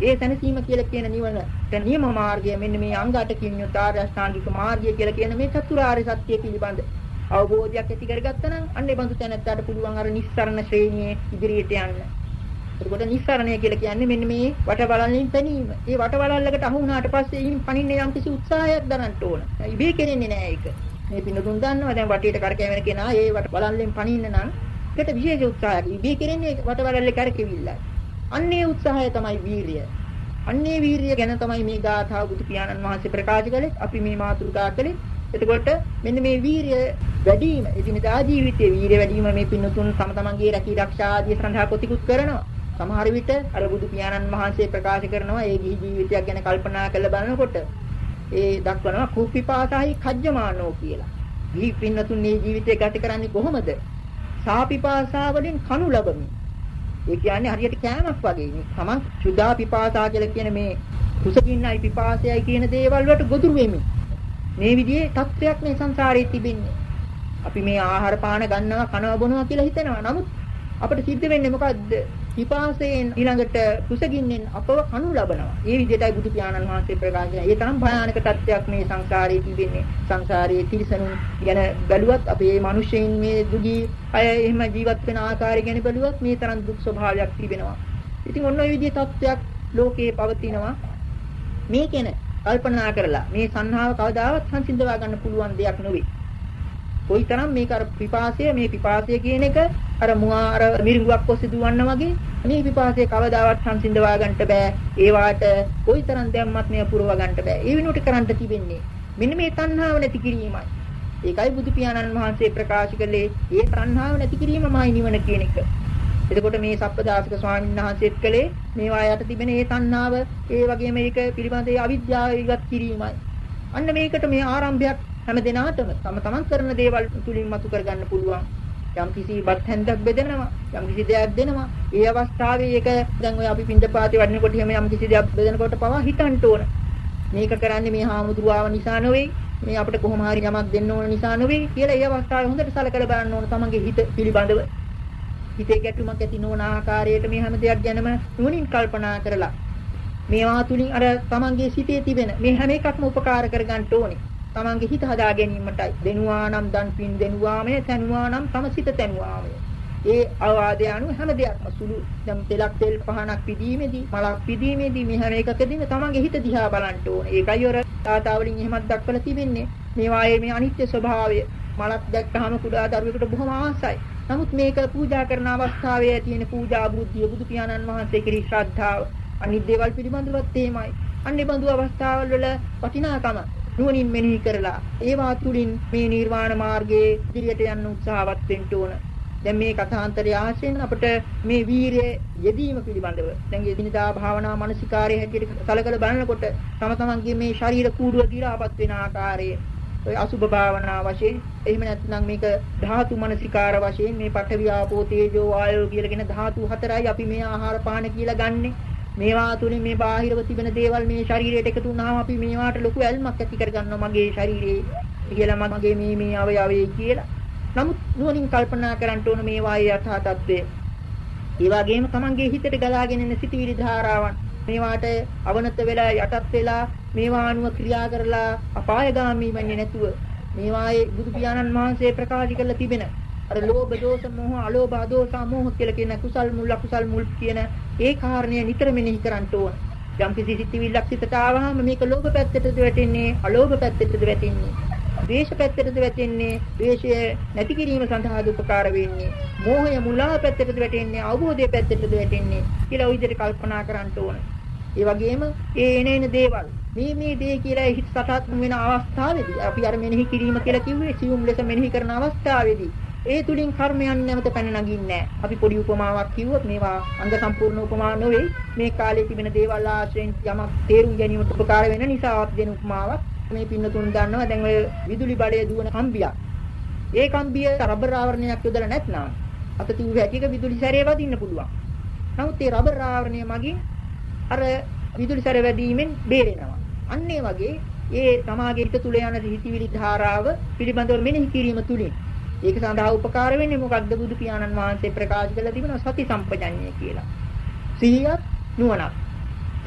C: ඒ සැනසීම කියලා කියන නිවනට නියම මාර්ගය මෙන්න මේ අංග 8කින් යුත් ආර්ය අෂ්ටාංගික මාර්ගය කියලා කියන මේ චතුරාර්ය සත්‍ය පිළිබඳ අවබෝධයක් ඇති කරගත්තා නම් අන්න ඒ බඳු තැනැත්තාට පුළුවන් අර නිස්සරණ ශ්‍රේණියේ ඉදිරියට යන්න. එතකොට නිස්සරණය කියලා කියන්නේ මෙන්න මේ වටවලල්ලින් පැනීම. ඒ වටවලල්ලකට අහු වුණාට පස්සේ ඊයින් පණින්න යම් කිසි උත්සාහයක් දරන්න ඕන. ඉබේ කෙරෙන්නේ නෑ ඒක. මේ පින්නතුන් දන්නවා දැන් වටේට කරකැවෙන කෙනා ඒ වටවලල්ලෙන් පණින්න නම් ඒකට විශේෂ උත්සාහයක්. ඉබේ කෙරෙන්නේ වටවලල්ලේ කරකෙවිල්ලයි. අන්නේ උත්සාහය තමයි වීරිය. අන්නේ වීරිය ගැන තමයි මේ ගාථා බුදු පියාණන් වහන්සේ ප්‍රකාශ කළේ. අපි මේ මාතෘකා කළේ. එතකොට මෙන්න මේ වීරිය වැඩි වීම එදිනදා ජීවිතයේ වීරිය වැඩි වීම මේ පින්නතුන් තම තමන්ගේ රැකී ආරක්ෂා ආදී සඳහා කොතිකුත් කරනවා. සමහර විට අර බුදු පියාණන් වහන්සේ ප්‍රකාශ කරනවා ඒ ගිහි ජීවිතයක් ගැන කල්පනා කරලා බලනකොට ඒ දක්වනවා කුප්පිපාසහයි කජ්ජමානෝ කියලා. ගිහි පින්නතුන් මේ ජීවිතය ගත කරන්නේ කොහොමද? සාපිපාසා වලින් කනු ලබමින්. ඒ කියන්නේ හරියට කෑමක් වගේ. මේ තමන් සුදා පිපාසා කියලා කියන මේ කුසකින්නයි පිපාසයයි කියන දේවල් වලට ගොදුරු වෙමින් මේ විදිහේ තත්ත්වයක් මේ සංසාරේ තිබෙන්නේ. අපි මේ ආහාර පාන ගන්නවා කනවා බොනවා කියලා හිතනවා. නමුත් අපිට සිද්ධ වෙන්නේ මොකද්ද? පිපාසයෙන් ඊළඟට කුසගින්නෙන් අපව කනු ලබනවා. ඒ විදිහටයි බුදු පියාණන් වහන්සේ ප්‍රකාශ කරන්නේ. ඒ තරම් භයානක තත්ත්වයක් මේ සංසාරේ තිබෙන්නේ. සංසාරයේ තිරිසනුන් ගැන බැලුවත් අපේ මිනිස්සෙයින් මේ දුගී අය එහෙම ජීවත් වෙන ආකාරය ගැන බැලුවත් මේ තරම් දුක් ස්වභාවයක් තිබෙනවා. ඉතින් ඔන්න ඔය විදිහේ තත්ත්වයක් ලෝකේ පවතිනවා. මේකෙන කල්පනා කරලා මේ සංහාව කවදාවත් සංසිඳවා ගන්න පුළුවන් දෙයක් නෙවෙයි. කොයිතරම් මේක අර පිපාසය මේ පිපාසය කියන එක අර මුවා අර මිරිඟුවක් ඔස්සේ දුවන්න වගේ මේ පිපාසය කවදාවත් සංසිඳවා ගන්නට බෑ. ඒ වාට කොයිතරම් දැම්මත් මේ පුරව ගන්නට බෑ. ඒ වෙනුවට කරන්න තිබෙන්නේ මෙන්න මේ තණ්හාව නැති කිරීමයි. ඒකයි බුදු පියාණන් වහන්සේ ප්‍රකාශ කළේ මේ තණ්හාව නැති කිරීමමයි නිවන කියන එක. එතකොට මේ සප්පදාසික ස්වාමීන් වහන්සේත් කළේ මේවා යට තිබෙන ඒ තණ්හාව ඒ වගේම මේක පිළිබඳ ඒ අවිද්‍යාව ඉවත් කිරීමයි. අන්න මේකට මේ ආරම්භයක් හැම දිනාටම තම තමන් කරන දේවල් තුලින් මතු කරගන්න පුළුවන්. යම් කිසි බත් හැන්දක් බෙදෙනවා යම් කිසි දෙයක් දෙනවා ඒ අවස්ථාවේ ඒක දැන් ඔය අපි පින්දපාතේ වඩනකොට එහෙම යම් කිසි දෙයක් බෙදනකොට පවා හිතන්න ඕන මේක කරන්නේ මේ හාමුදුරුවාව නිසා නෙවෙයි මේ අපිට කොහොම හරි යමක් දෙන්න ඕන නිසා නෙවෙයි කියලා ඒ අවස්ථාවේ හොඳට සලකලා බලන්න ඕන තමන්ගේ හිත පිළිබඳව හිතේ ගැටුමක් ඇති නොවන ආකාරයට මේ හැම දෙයක් ගැනම නුවණින් කල්පනා කරලා මේවා තුලින් අර තමන්ගේ සිතේ තිබෙන මේ හැම එකක්ම උපකාර කරගන්න ඕනේ. තමන්ගේ හිත හදා ගැනීමටයි. දෙනුවා නම් දන් පින් දෙනුවාමය, තනුවා නම් තම සිත තනුවාමය. ඒ අවවාදය අනුව හැම දෙයක්ම සුළු දැන් තෙලක් තෙල් පහනක් පිදීමේදී, මලක් පිදීමේදී මේ හැම එකකදීම තමන්ගේ හිත දිහා බලන්න ඕනේ. ඒකයි ඔර තාතාවලින් එහෙමත් දක්වලා තිබෙන්නේ. මේවායේ මේ අනිත්‍ය ස්වභාවය මලක් දැක්කහම කුඩා දරුවෙකුට බොහොම ආසයි. නමුත් මේක පූජා කරන අවස්ථාවේ තියෙන පූජා බුද්ධිය බුදු පියාණන් වහන්සේ කෙරෙහි ශ්‍රද්ධාව අනිත් දේවල් පිළිබඳවත් එහෙමයි. අන්නේ බඳු අවස්ථාවල් වල වටිනාකම නුවණින් මෙනෙහි කරලා ඒවා තුලින් මේ නිර්වාණ මාර්ගයේ ඉදිරියට යන්න උත්සාහවත් වෙන්න ඕන. දැන් මේ කථාන්තරය ආශ්‍රයෙන් අපිට මේ වීරිය යෙදීම පිළිබඳව දැන් එදිනදා භාවනා මානසිකාරයේ හැටියට සලකලා බලනකොට තම තමන්ගේ මේ ශරීර කූඩුව දිලාපත් වෙන ආකාරය ඔය අසුභ භාවනා වශයෙන් එහෙම නැත්නම් මේක ධාතු මනසිකාර වශයෙන් මේ පඨවි ආපෝ තේජෝ වායෝ කියලාගෙන ධාතු හතරයි අපි මේ ආහාර පාන කියලා ගන්නෙ මේවා තුලින් මේ බාහිරව තිබෙන දේවල් මේ ශරීරයට එකතු වුණාම අපි මේවාට ලොකු ඇල්මක් ඇති කරගන්නවා මගේ ශරීරේ කියලා මගේ මේ මේ අවයවයේ කියලා. නමුත් නුවණින් කල්පනා කරන්න ඕන මේවායේ යථා තත්ත්වය. ඒ වගේම තමන්ගේ හිතට ගලාගෙන එන සිටිවිලි ධාරාවන් මේවාට අවනත වෙලා යටත් වෙලා මේවා අනුව ක්‍රියා කරලා අපායগামী වෙන්නේ නැතුව මේවායේ බුදු පියාණන් වහන්සේ ප්‍රකාශ කරලා තිබෙන අර ලෝභ දෝෂ මොහ අලෝභ අදෝස මොහ කියලා කියන කුසල් මුල් අකුසල් මුල් කියන ඒ කාරණය නිතර මෙනෙහි කරන්න ඕන. යම් කිසි සිතිවිල්ලක් සිතට ආවහම මේක ලෝභ පැත්තටද වැටෙන්නේ අලෝභ පැත්තටද වැටෙන්නේ? ද්වේෂ පැත්තටද වැටෙන්නේ? ද්වේෂය නැති කිරීම සඳහා උපකාර වෙන්නේ? මෝහය මුලා පැත්තටද වැටෙන්නේ? අවබෝධය පැත්තටද වැටෙන්නේ? කියලා ওই විදිහට කල්පනා කරන්න ඕන. ඒ වගේම ඒ එනේන දේවල් මේ මේ දේ කියලා හිත සටහන් වෙන අවස්ථාවේදී අපි අර මෙනෙහි කිරීම කියලා කිව්වේ සියුම් ලෙස මෙනෙහි කරන අවස්ථාවේදී ඒ තුලින් කර්මයන් නැවත පැන නගින්නේ අපි පොඩි උපමාවක් කිව්වොත් මේවා අංග සම්පූර්ණ උපමා නෙවෙයි. මේ කාලේ තිබෙන දේවල් ආශ්‍රයෙන් යමක් තේරුම් ගැනීමට උපකාර වෙන නිසාවත් දෙන උපමාවක්. මේ පින්නතුන් දන්නවා දැන් ඔය විදුලි බඩේ දුවන කම්බියක් ඒ කම්බිය රබර් ආවරණයක් යොදලා නැත්නම් අත තියු හැටික විදුලි සැරේ වදින්න පුළුවන්. නමුත් ඒ රබර් ආවරණය මගින් අර විදුලි සැර වැඩිවීමෙන් බේරෙනවා. අන්න ඒ වගේ ඒ තමාගේ හිත තුල යන හිතවිලි ධාරාව පිළිබඳව මෙනෙහි කිරීම තුලින් ඒක සඳහා උපකාර වෙන්නේ මොකක්ද බුදු පියාණන් වහන්සේ ප්‍රකාශ කළා තිබෙනවා සති සම්පජඤ්ඤය කියලා. සිහියත් නුවණක්.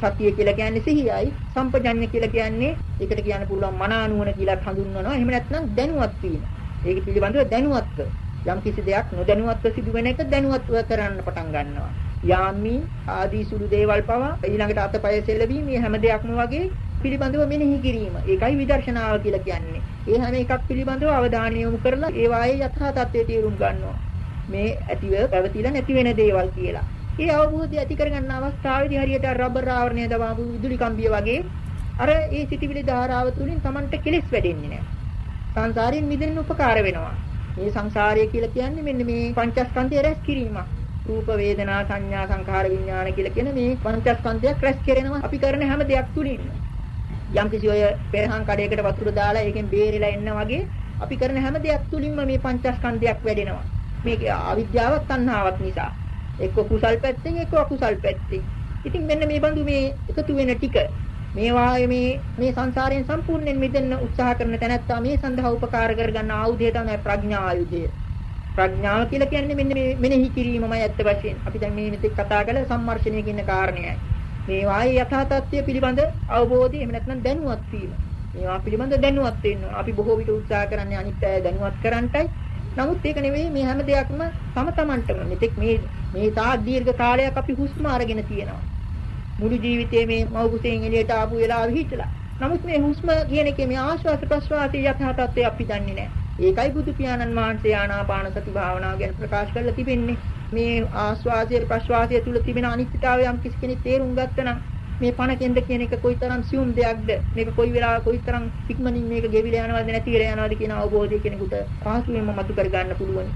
C: සතිය කියලා කියන්නේ සිහියයි සම්පජඤ්ඤය කියලා කියන්නේ ඒකට කියන්න පුළුවන් මනා නුවණ කියලා හඳුන්වනවා. එහෙම නැත්නම් දැනුවත් වීම. ඒක පිළිබඳව දැනුවත්ව යම් කිසි දෙයක් නොදැනුවත්ව සිදුවෙන එක දැනුවත්ව කරන්න පටන් ගන්නවා. යාමි ආදී සුළු දේවල් පවා ඊළඟට අතපය සෙලවීම මේ හැම දෙයක්ම වගේ පිළිබඳව මෙනෙහි කිරීම. ඒකයි විදර්ශනාව කියලා කියන්නේ. ඒ හැම එකක් පිළිබඳව අවධානය යොමු කරලා ඒ වායේ යථා තත්ත්වය තේරුම් ගන්නවා. මේ ඇතිව පැවතිලා නැති වෙන දේවල් කියලා. ඒ අවබෝධය ඇති කරගන්න අවස්ථාවේදී හරියට රබර් ආවරණය දවාපු විදුලි කම්බිය වගේ අර ඒ සිටිවිලි ධාරාව තුලින් Tamanට කෙලෙස් වැඩෙන්නේ නැහැ. සංසාරයෙන් මිදෙන්න උපකාර වෙනවා. මේ සංසාරය කියලා කියන්නේ මෙන්න මේ පංචස්කන්ධය රැස් කිරීමක්. රූප වේදනා සංඥා සංඛාර විඥාන කියලා කියන මේ පංචස්කන්ධයක් රැස් කරනවා අපි කරන හැම දෙයක් තුලින් යම් කිසි ඔය පෙරහන් කඩේකට වතුර දාලා ඒකෙන් බේරිලා එන්න වගේ අපි කරන හැම දෙයක් තුලින්ම මේ පංචස්කන්ධයක් වැඩෙනවා මේක අවිද්‍යාවත් තණ්හාවක් නිසා එක්ක කුසල් පැත්තෙන් එක්ක අකුසල් පැත්තෙන් ඉතින් මෙන්න මේ බඳු මේ එකතු වෙන ටික මේවා මේ මේ සංසාරයෙන් සම්පූර්ණයෙන් මිදෙන්න උත්සාහ කරන තැනැත්තා මේ සඳහා උපකාර කරගන්න ආයුධය තමයි ප්‍රඥා ආයුධය ප්‍රඥාව කියලා කියන්නේ මෙන්න මේ මෙනෙහි කිරීමමයි ඇත්ත වශයෙන්. අපි දැන් මේ මෙතෙක් කතා කළ සම්මර්ෂණය කියන කාරණයයි. මේ වායේ යථා තත්ත්වය පිළිබඳ අවබෝධය එහෙම නැත්නම් දැනුවත් වීම. මේවා පිළිබඳ දැනුවත් වෙන්න අපි බොහෝ විට උත්සාහ කරන්නේ අනිත් අය දැනුවත් කරන්නටයි. නමුත් ඒක නෙවෙයි මේ හැම දෙයක්ම තම තමන්ටම මෙතෙක් මේ මේ තා දීර්ඝ කාලයක් අපි හුස්ම අරගෙන තියෙනවා. මුළු ජීවිතේ මේ මව් කුසෙන් එළියට ආපු වෙලාවෙ හිටලා. නමුත් මේ හුස්ම කියන එකේ මේ ආශ්වාස ප්‍රශ්වාසයේ යථා තත්ත්වය අපි දන්නේ නැහැ. ඒකයි බුදු පියාණන් වහන්සේ ආනාපාන සති භාවනාව ගැන ප්‍රකාශ කරලා තිබෙන්නේ. මේ ආස්වාදයේ ප්‍රශ්වාසය තුල තිබෙන අනිත්‍යතාවය යම් කිසි කෙනෙක් තේරුම් ගත්තනම් මේ පණ කෙන්ද කියන එක කොයිතරම් සියුම් දෙයක්ද මේක කොයි වෙලාවක කොයිතරම් ඉක්මනින් මේක ගෙවිලා යනවද නැති වෙලා යනවද කියන අවබෝධය කෙනෙකුට පහසුවෙන්ම මතු කර ගන්න පුළුවන්.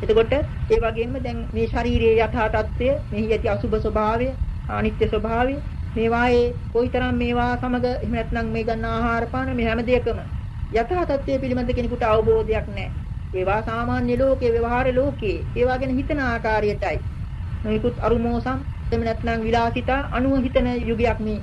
C: එතකොට ඒ වගේම දැන් මේ ශාරීරියේ යථා තත්ත්වය, මෙහි ඇති අසුබ ස්වභාවය, අනිත්‍ය ස්වභාවය, මේවායේ කොයිතරම් මේවා සමග එහෙම නැත්නම් මේ ගන්න ආහාර පාන මේ හැම දෙයකම යථා තත්ත්වය පිළිබඳ කෙනෙකුට අවබෝධයක් නැහැ. ඒවා සාමාන්‍ය ලෝකේ ව්‍යවහාර ලෝකේ ඒවා ගැන හිතන ආකාරයටයි. නොයිකුත් අරුමෝසම් එමෙ නැත්නම් විලාසිතා අනුව හිතන යුගයක් මේ.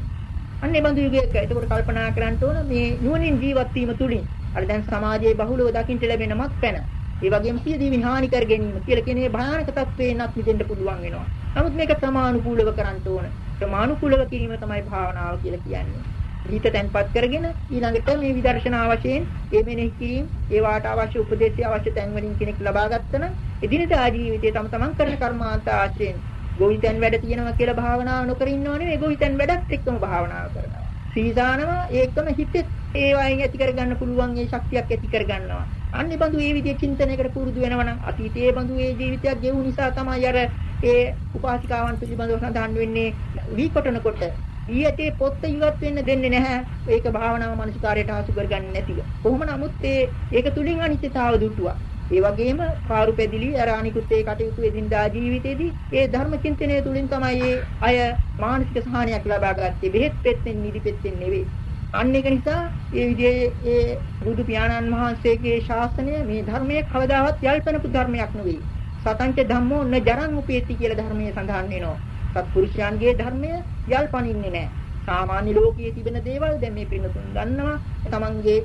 C: අන්න ඒ බඳු යුගයක. ඒකෝට කල්පනා කරන්න ඕන මේ නුවණින් ජීවත් වීම තුලින් අර දැන් සමාජයේ බහුලව දකින්න ලැබෙන මත්පැන. ඒ වගේම සිය දීවින් හානි කර ගැනීම කියලා කියන මේ භයානක තත්ත්වේනත් මිදෙන්න පුළුවන් වෙනවා. නමුත් මේක ක්‍රමානුකූලව කරන්න ඕන. ක්‍රමානුකූලව කිරීම තමයි භාවනාව කියලා කියන්නේ. හිත තැන්පත් කරගෙන ඊළඟට මේ විදර්ශනා වශයෙන් ඒ මෙනෙහි කිරීම ඒවාට අවශ්‍ය උපදේශය අවශ්‍ය තැන් වලින් කෙනෙක් ලබා ගත්තනම් එදිනදා ජීවිතයේ තම තමන් කරන කර්මාන්ත ආශ්‍රයෙන් ගෝවිතෙන් වැඩ තියෙනවා කියලා භාවනාව නොකර ඉන්නව නෙවෙයි ගෝවිතෙන් වැඩත් එක්කම භාවනාව කරනවා. සීසානම ඒකම හිතේ ඒ වයින් ඇති කරගන්න පුළුවන් ඒ ශක්තියක් ඇති කරගන්නවා. අන්නේ බඳු මේ විදිහේ චින්තනයකට පුරුදු වෙනවා නම් අතීතයේ බඳු ඒ ජීවිතයක් ගෙවු නිසා තමයි අර ඒ උපාසිකාවන් පිළිබඳව සඳහන් වෙන්නේ වීකොටනකොට ඊයටේ පොත්ත ඉවත් වෙන්න දෙන්නේ නැහැ. ඒක භාවනාව මනසිකාරයට හසු කරගන්නේ නැතිව. කොහොම නමුත් ඒ ඒක තුලින් අනිත්‍යතාව දුටුවා. ඒ වගේම කාරු පෙදිලි අර අනිකුත් ඒ කටයුතු එදිනදා ජීවිතේදී ඒ ධර්ම චින්තනය තුලින් තමයි ඒ අය මානසික සහනයක් ලබා ගත්තේ. බෙහෙත් පෙත්තෙන් නිදි පෙත්තෙන් නෙවෙයි. අන්න ඒක නිසා ඒ විදිහේ ඒ බුදු පියාණන් වහන්සේගේ ශාසනය මේ ධර්මයේ කවදාවත් යල්පනපු ධර්මයක් නෙවෙයි. සතංච ධම්මෝ න ජරං උපේති කියලා ධර්මයේ සඳහන් වෙනවා. සත්පුරුෂයන්ගේ ධර්මය යල්පනින්නේ නැහැ. සාමාන්‍ය ලෝකයේ තිබෙන දේවල් දැන් මේ පින්නතුන් දන්නවා. තමන්ගේ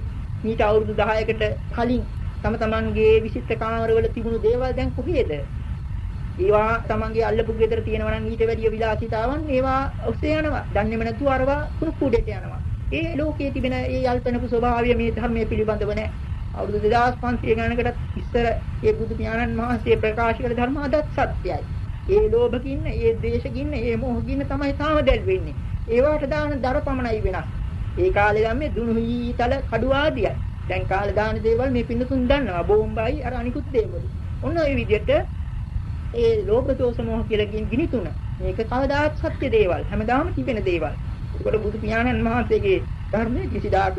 C: මීට අවුරුදු 10කට කලින් තම තමන්ගේ විචිත්ත කාමරවල තිබුණු දේවල් දැන් කොහේද? ඒවා තමන්ගේ අල්ලපු ගෙදර තියෙනවා නම් ඊට වැඩිය විලාසිතාවන් ඒවා ඔස්සේ යනවා. දන්නේම නැතුව අරවා කුණු කුඩේට යනවා. ඒ ලෝකයේ තිබෙන ඒ යල්පනපු ස්වභාවය මේ ධර්මයේ පිළිබඳව නැහැ. අවුරුදු 2500 ගණනකට ඉස්සර ඒ බුදු පියාණන් වහන්සේ ප්‍රකාශ කළ ධර්ම අදත් සත්‍යයි. ඒ ලෝභකින්න, ඒ ද්වේෂකින්න, ඒ මොහකින්න තමයි තාම දැල් වෙන්නේ. ඒවට දාන දර පමණයි වෙනස්. ඒ කාලේ නම් මේ දුනු හීතල කඩු ආදියයි. දැන් කාලේ දාන දේවල් මේ පින්නතුන් දන්නවා. බෝම්බයි අර අනිකුත් දේවල්. ඔන්න ඔය විදිහට ඒ ලෝභ දෝෂ මොහ කියලා කියන ගිනි තුන මේක කවදාත් සත්‍ය දේවල්. හැමදාම තිබෙන දේවල්. ඒකට බුදු පියාණන් වහන්සේගේ ධර්මයේ කිසිදාක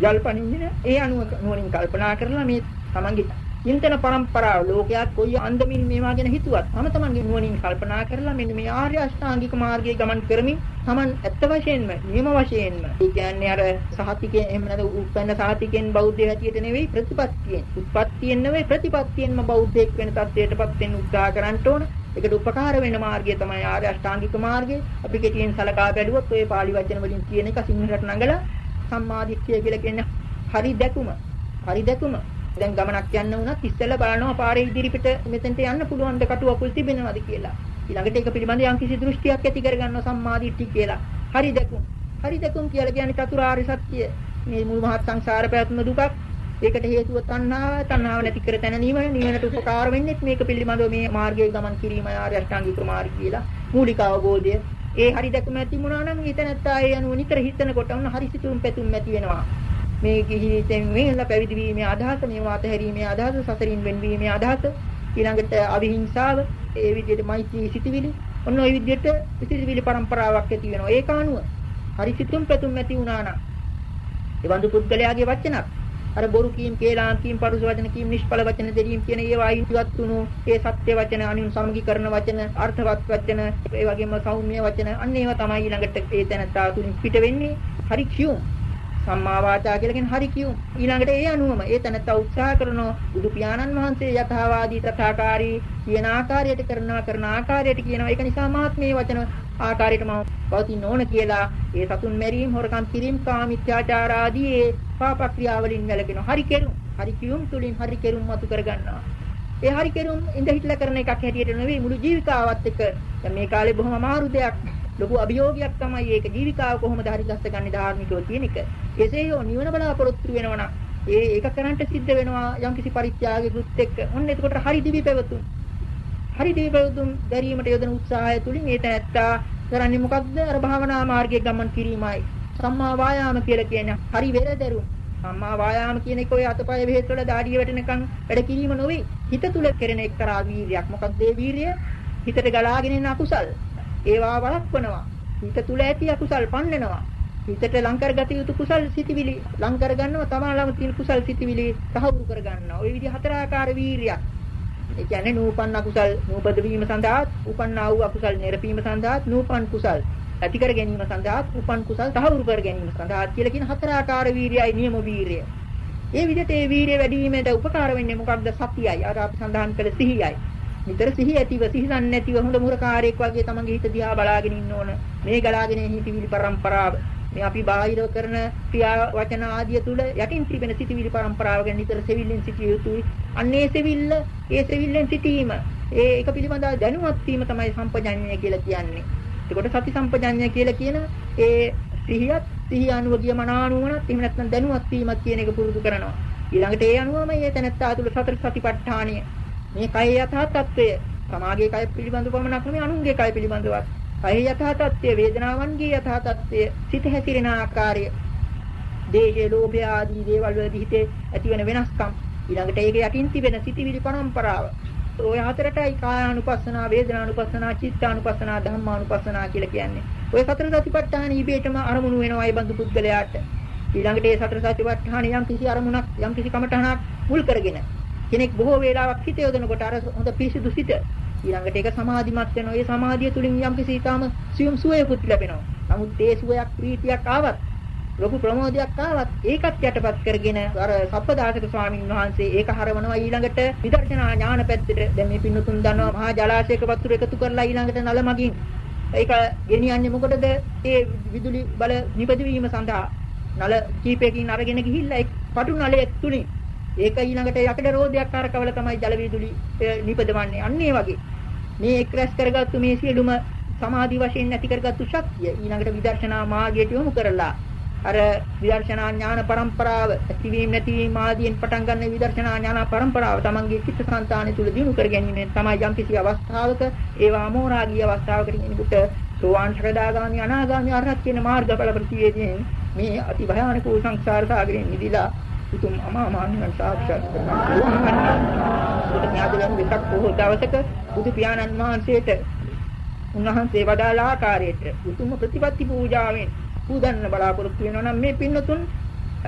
C: යල්පනින්නේ ඒ අනුව නුවණින් කල්පනා කරලා මේ තමන්ගේ චින්තන પરම්පරාව ලෝකයක් කොයි අන්දමින් මේවා ගැන හිතුවත් තම තමන්ගේ නුවණින් කල්පනා කරලා මෙන්න මේ ආර්ය අෂ්ටාංගික මාර්ගයේ ගමන් කරමින් තමන් ඇත්ත වශයෙන්ම නියම වශයෙන්ම ඒ කියන්නේ අර සහතිකේ එහෙම නැත්නම් උත්පන්න සහතිකෙන් බෞද්ධය හැටියට නෙවෙයි ප්‍රතිපත්තියෙන් උත්පත්තියෙන් නෙවෙයි ප්‍රතිපත්තියෙන්ම බෞද්ධයෙක් වෙන තත්ත්වයටපත් වෙන්න උත්සාහ කරන්න ඕන. ඒකට උපකාර වෙන මාර්ගය තමයි ආර්ය අෂ්ටාංගික මාර්ගය. අපි කෙටියෙන් සලකා බැලුවොත් ඔය පාළි වචන වලින් කියන එක සිංහලට නඟලා සම්මාදිට්ඨිය කියලා කියන්නේ හරි දැකුම හරි දැකුම දැන් ගමනක් යන්න වුණත් ඉස්සෙල්ලා බලනවා පාරේ ඉදිරිපිට මෙතෙන්ට යන්න පුළුවන් ද කටු අකුල් තිබෙනවද කියලා. ඊළඟට ඒක පිළිබඳ යම්කිසි දෘෂ්ටියක් ඇති කරගන්නවා සම්මාදිට්ඨි කියලා. හරි දැකුම්. හරි දැකුම් කියලා කියන්නේ චතුරාර්ය සත්‍ය. මේ මුළු මහත් සංසාර පැවැත්ම දුකක්. ඒකට හේතුව තණ්හාව. තණ්හාව නැති කර තැන නිවන. නිවනට උපකාර වෙන්නේ මේක පිළිබඳව මේ මාර්ගයේ ගමන් කිරීම ආර්ය අෂ්ටාංගික මාර්ගය කියලා. මූලික අවබෝධය. ඒ හරි දැකුම ඇති වුණා නම් ඊට නැත්තා ඒ අනුව නිතර හිතනකොට ඔන්න හරි සිතුම් පැතුම් ඇති වෙනවා. මේ ගිහිතෙන් වෙහෙලා පැවිදි වීමේ අදහස මේ වාතහැරීමේ අදහස සසරින් වෙන්වීමේ අදහස ඊළඟට අවිහිංසාව ඒ විදිහට මෛත්‍රී සිටිවිලි ඔන්න ওই විදිහට සිටිවිලි પરම්පරාවක් ඇති වෙනවා. ඒක අනුව හරි සිතුම් පැතුම් ඇති වුණා නම් ඒ වඳු පුද්ගලයාගේ වචනක් අර බොරු කීම් කේලාම් කීම් පරුස වචන කීම් නිෂ්ඵල වචන දෙරීම් කියන ඒවා අයිතිවත් වුණු ඒ සත්‍ය වචන අනුන් සමගීකරණ වචන අර්ථවත් වචන ඒ වගේම සෞම්‍ය වචන අන්න ඒවා තමයි ඊළඟට ඒ තැනට ආතුරින් පිට වෙන්නේ. හරි කියුම්. සම්මා වාචා කියලා කියන හරි කියුම්. ඊළඟට ඒ අනුවම ඒ තැනත්තා උත්සාහ කරනවා බුදු පියාණන් වහන්සේ යථාවාදී තථාකාරී කියන ආකාරයට කරනවා කරන ආකාරයට කියනවා. ඒක නිසා මාත් මේ වචන ආකාරයටම පවතින ඕන කියලා ඒ සතුන් මැරීම, හොරකම් කිරීම, කාමීත්‍යාචාර ආදී ඒ පාප ක්‍රියාවලින් වැළකෙනවා. හරි කෙරුම්, හරි කියුම් තුලින් හරි කෙරුම් මතු කරගන්නවා. ඒ හරි කෙරුම් ඉඳ හිටලා කරන එකක් හැටියට නෙවෙයි මුළු ජීවිතාවත් එක්ක දැන් මේ කාලේ බොහොම අමාරු දෙයක් ලොකු අභියෝගයක් තමයි ඒක ජීවිකාව කොහොමද හරි ගස්සගන්නේ ධාර්මිකව කියන එක. එසේ හෝ නිවන බලාපොරොත්තු වෙනවා නම් ඒ ඒක කරන්නට සිද්ධ වෙනවා යම්කිසි පරිත්‍යාගයකට එක්ක. ඔන්න එතකොට හරි දිවි පැවතුම්. හරි දිවි පැවතුම් දැරීමට යොදන උත්සාහය තුලින් ඒ තැනත්තා කරන්නේ මොකක්ද? අර භාවනා මාර්ගයේ ගමන් කිරීමයි. සම්මා වායාම කියලා කියන්නේ හරි වෙරදරුම්. සම්මා වායාම කියන එක ඔය අතපය බෙහෙත් වල දාඩිය වැටෙනකන් වැඩ කිරීම නොවේ. හිත තුල කෙරෙන එක්තරා වීරියක්. මොකක්ද ඒ වීරිය? හිතට ගලාගෙන එන අකුසල්. ඒවා වළක්වනවා. හිත තුල ඇති අකුසල් පන්නනවා. හිතට ලං කරගත යුතු කුසල් සිටිවිලි ලං කරගන්නවා තමා ළඟ තියෙන කුසල් සිටිවිලි තහවුරු කරගන්නවා. ওই විදිහ හතරාකාර වීරියක්. ඒ කියන්නේ නූපන් අකුසල් නූපද වීම සඳහා උපන්නා වූ අකුසල් නිරපීම සඳහා නූපන් කුසල් ඇති කර ගැනීම සඳහා උපන් කුසල් තහවුරු කර ගැනීම සඳහා කියලා කියන හතරාකාර වීරියයි නියම වීරිය. ඒ විදිහට ඒ වීරිය වැඩි වීමට උපකාර වෙන්නේ මොකක්ද? සතියයි. අර අපි සඳහන් කළ සිහියයි. නිතර සිහි ඇතිව සිහිසන් නැතිව හොඳ මුරකාරයෙක් වගේ තමන්ගේ හිත දිහා බලාගෙන ඉන්න ඕන. මේ ගලාගෙන හිතවිලි පරම්පරාව මේ අපි බාහිර කරන ක්‍රියා වචන ආදිය තුල යටින් තිබෙන සිටිවිලි පරම්පරාව ගැන නිතර සෙවිල්ලෙන් සිටිය යුතුයි. අන්නේ සෙවිල්ල, ඒ සෙවිල්ලෙන් සිටීම, ඒ ඒක පිළිබඳව දැනුවත් වීම තමයි සම්පජඤ්ඤය කියලා කියන්නේ. එතකොට සති සම්පජඤ්ඤය කියලා කියන ඒ සිහියත් සිහිය අනුව ගිය මනානුවණත් එහෙම නැත්නම් දැනුවත් වීමත් කියන එක පුරුදු කරනවා. ඊළඟට ඒ අනුවම මේ තැනත්තා තුළ සතර සතිපට්ඨානිය මේ කය යථා තත්වය සමාගයේ කය පිළිබඳව පමණක් නෙමෙයි අනුන්ගේ කය පිළිබඳවත්. කය යථා තත්ත්වය වේදනාවන්ගේ යථා තත්ත්වය සිත හැසිරෙන ආකාරය. දේහයේ ලෝභය ආදී දේවල් වලදී හිතේ ඇතිවන වෙනස්කම්. ඊළඟට ඒක යටින් තිබෙන සිටිවිලි පරම්පරාව. ඔය හතරටයි කායානුපස්සනා වේදනානුපස්සනා චිත්තානුපස්සනා ධම්මානුපස්සනා කියලා කියන්නේ. ඔය සතර සතිපට්ඨාන ඉබේටම අරමුණු වෙනවා ඒ බඳු පුද්ගලයාට. ඊළඟට ඒ සතර සතිපට්ඨාන යම් කිසි අරමුණක් යම් කිසි කමඨහනක් මුල් කරගෙන. කෙනෙක් බොහෝ වේලාවක් හිත යොදනකොට අර හොඳ පිරිසිදු සිත. ඊළඟට ඒක සමාධිමත් වෙනවා. ඒ සමාධිය තුලින් යම් කිසි ඊටාම සියුම් සුවයකුත් ලැබෙනවා. නමුත් ඒ සුවයක් ප්‍රීතියක් ආවත් ලොකු ප්‍රමෝදයක් ආවත් ඒකත් යටපත් කරගෙන අර සප්පදාසක ස්වාමීන් වහන්සේ ඒක හරවනවා ඊළඟට විදර්ශනා ඥාන පැත්තට. දැන් මේ පින්නතුන් දන්නවා මහා ජලාශයක වතුර එකතු කරලා ඊළඟට නල මගින්. ඒක ගෙනියන්නේ මොකටද? ඒ විදුලි බල නිපදවීම සඳහා. නල කීපයකින් අරගෙන ගිහිල්ලා ඒ පටු නලයේ තුලින් ඒක ඊළඟට යකඩ රෝදයක් අරකවල තමයි ජල විදුලි නිපදවන්නේ. අන්න ඒ වගේ. මේ එක් රැස් කරගත්තු මේ සියලුම සමාධි වශයෙන් නැති කරගත්තු ශක්තිය ඊළඟට විදර්ශනා මාර්ගයට යොමු කරලා අර විදර්ශනා ඥාන પરම්පරාව ඇතිවීම නැතිවීම ආදීන් පටන් ගන්න විදර්ශනා ඥාන પરම්පරාව තමන්ගේ චිත්තසංතානය තුළ දිනු කර ගැනීමෙන් තමයි යම්කිසි අවස්ථාවක ඒවා මෝරාගී අවස්ථාවකට කෙනෙකුට සෝවාන් සකදාගාමි අනාගාමි අරහත් කියන මාර්ගඵල ප්‍රතිවේදීන් මේ අති භයානක වූ සංසාර සාගරයෙන් මිදලා උතුම් අමා මහ නිවන් සාක්ෂාත් කරගන්න. බුදු ඥාදයෙන් විසක් බොහෝ දවසක බුදු පියාණන් වහන්සේට උන්වහන්සේ වදාළ ආකාරයට උතුම් ප්‍රතිපත්ති පූජාවෙන් පූජන්න බලාපොරොත්තු වෙනවා නම් මේ පින්නතුන්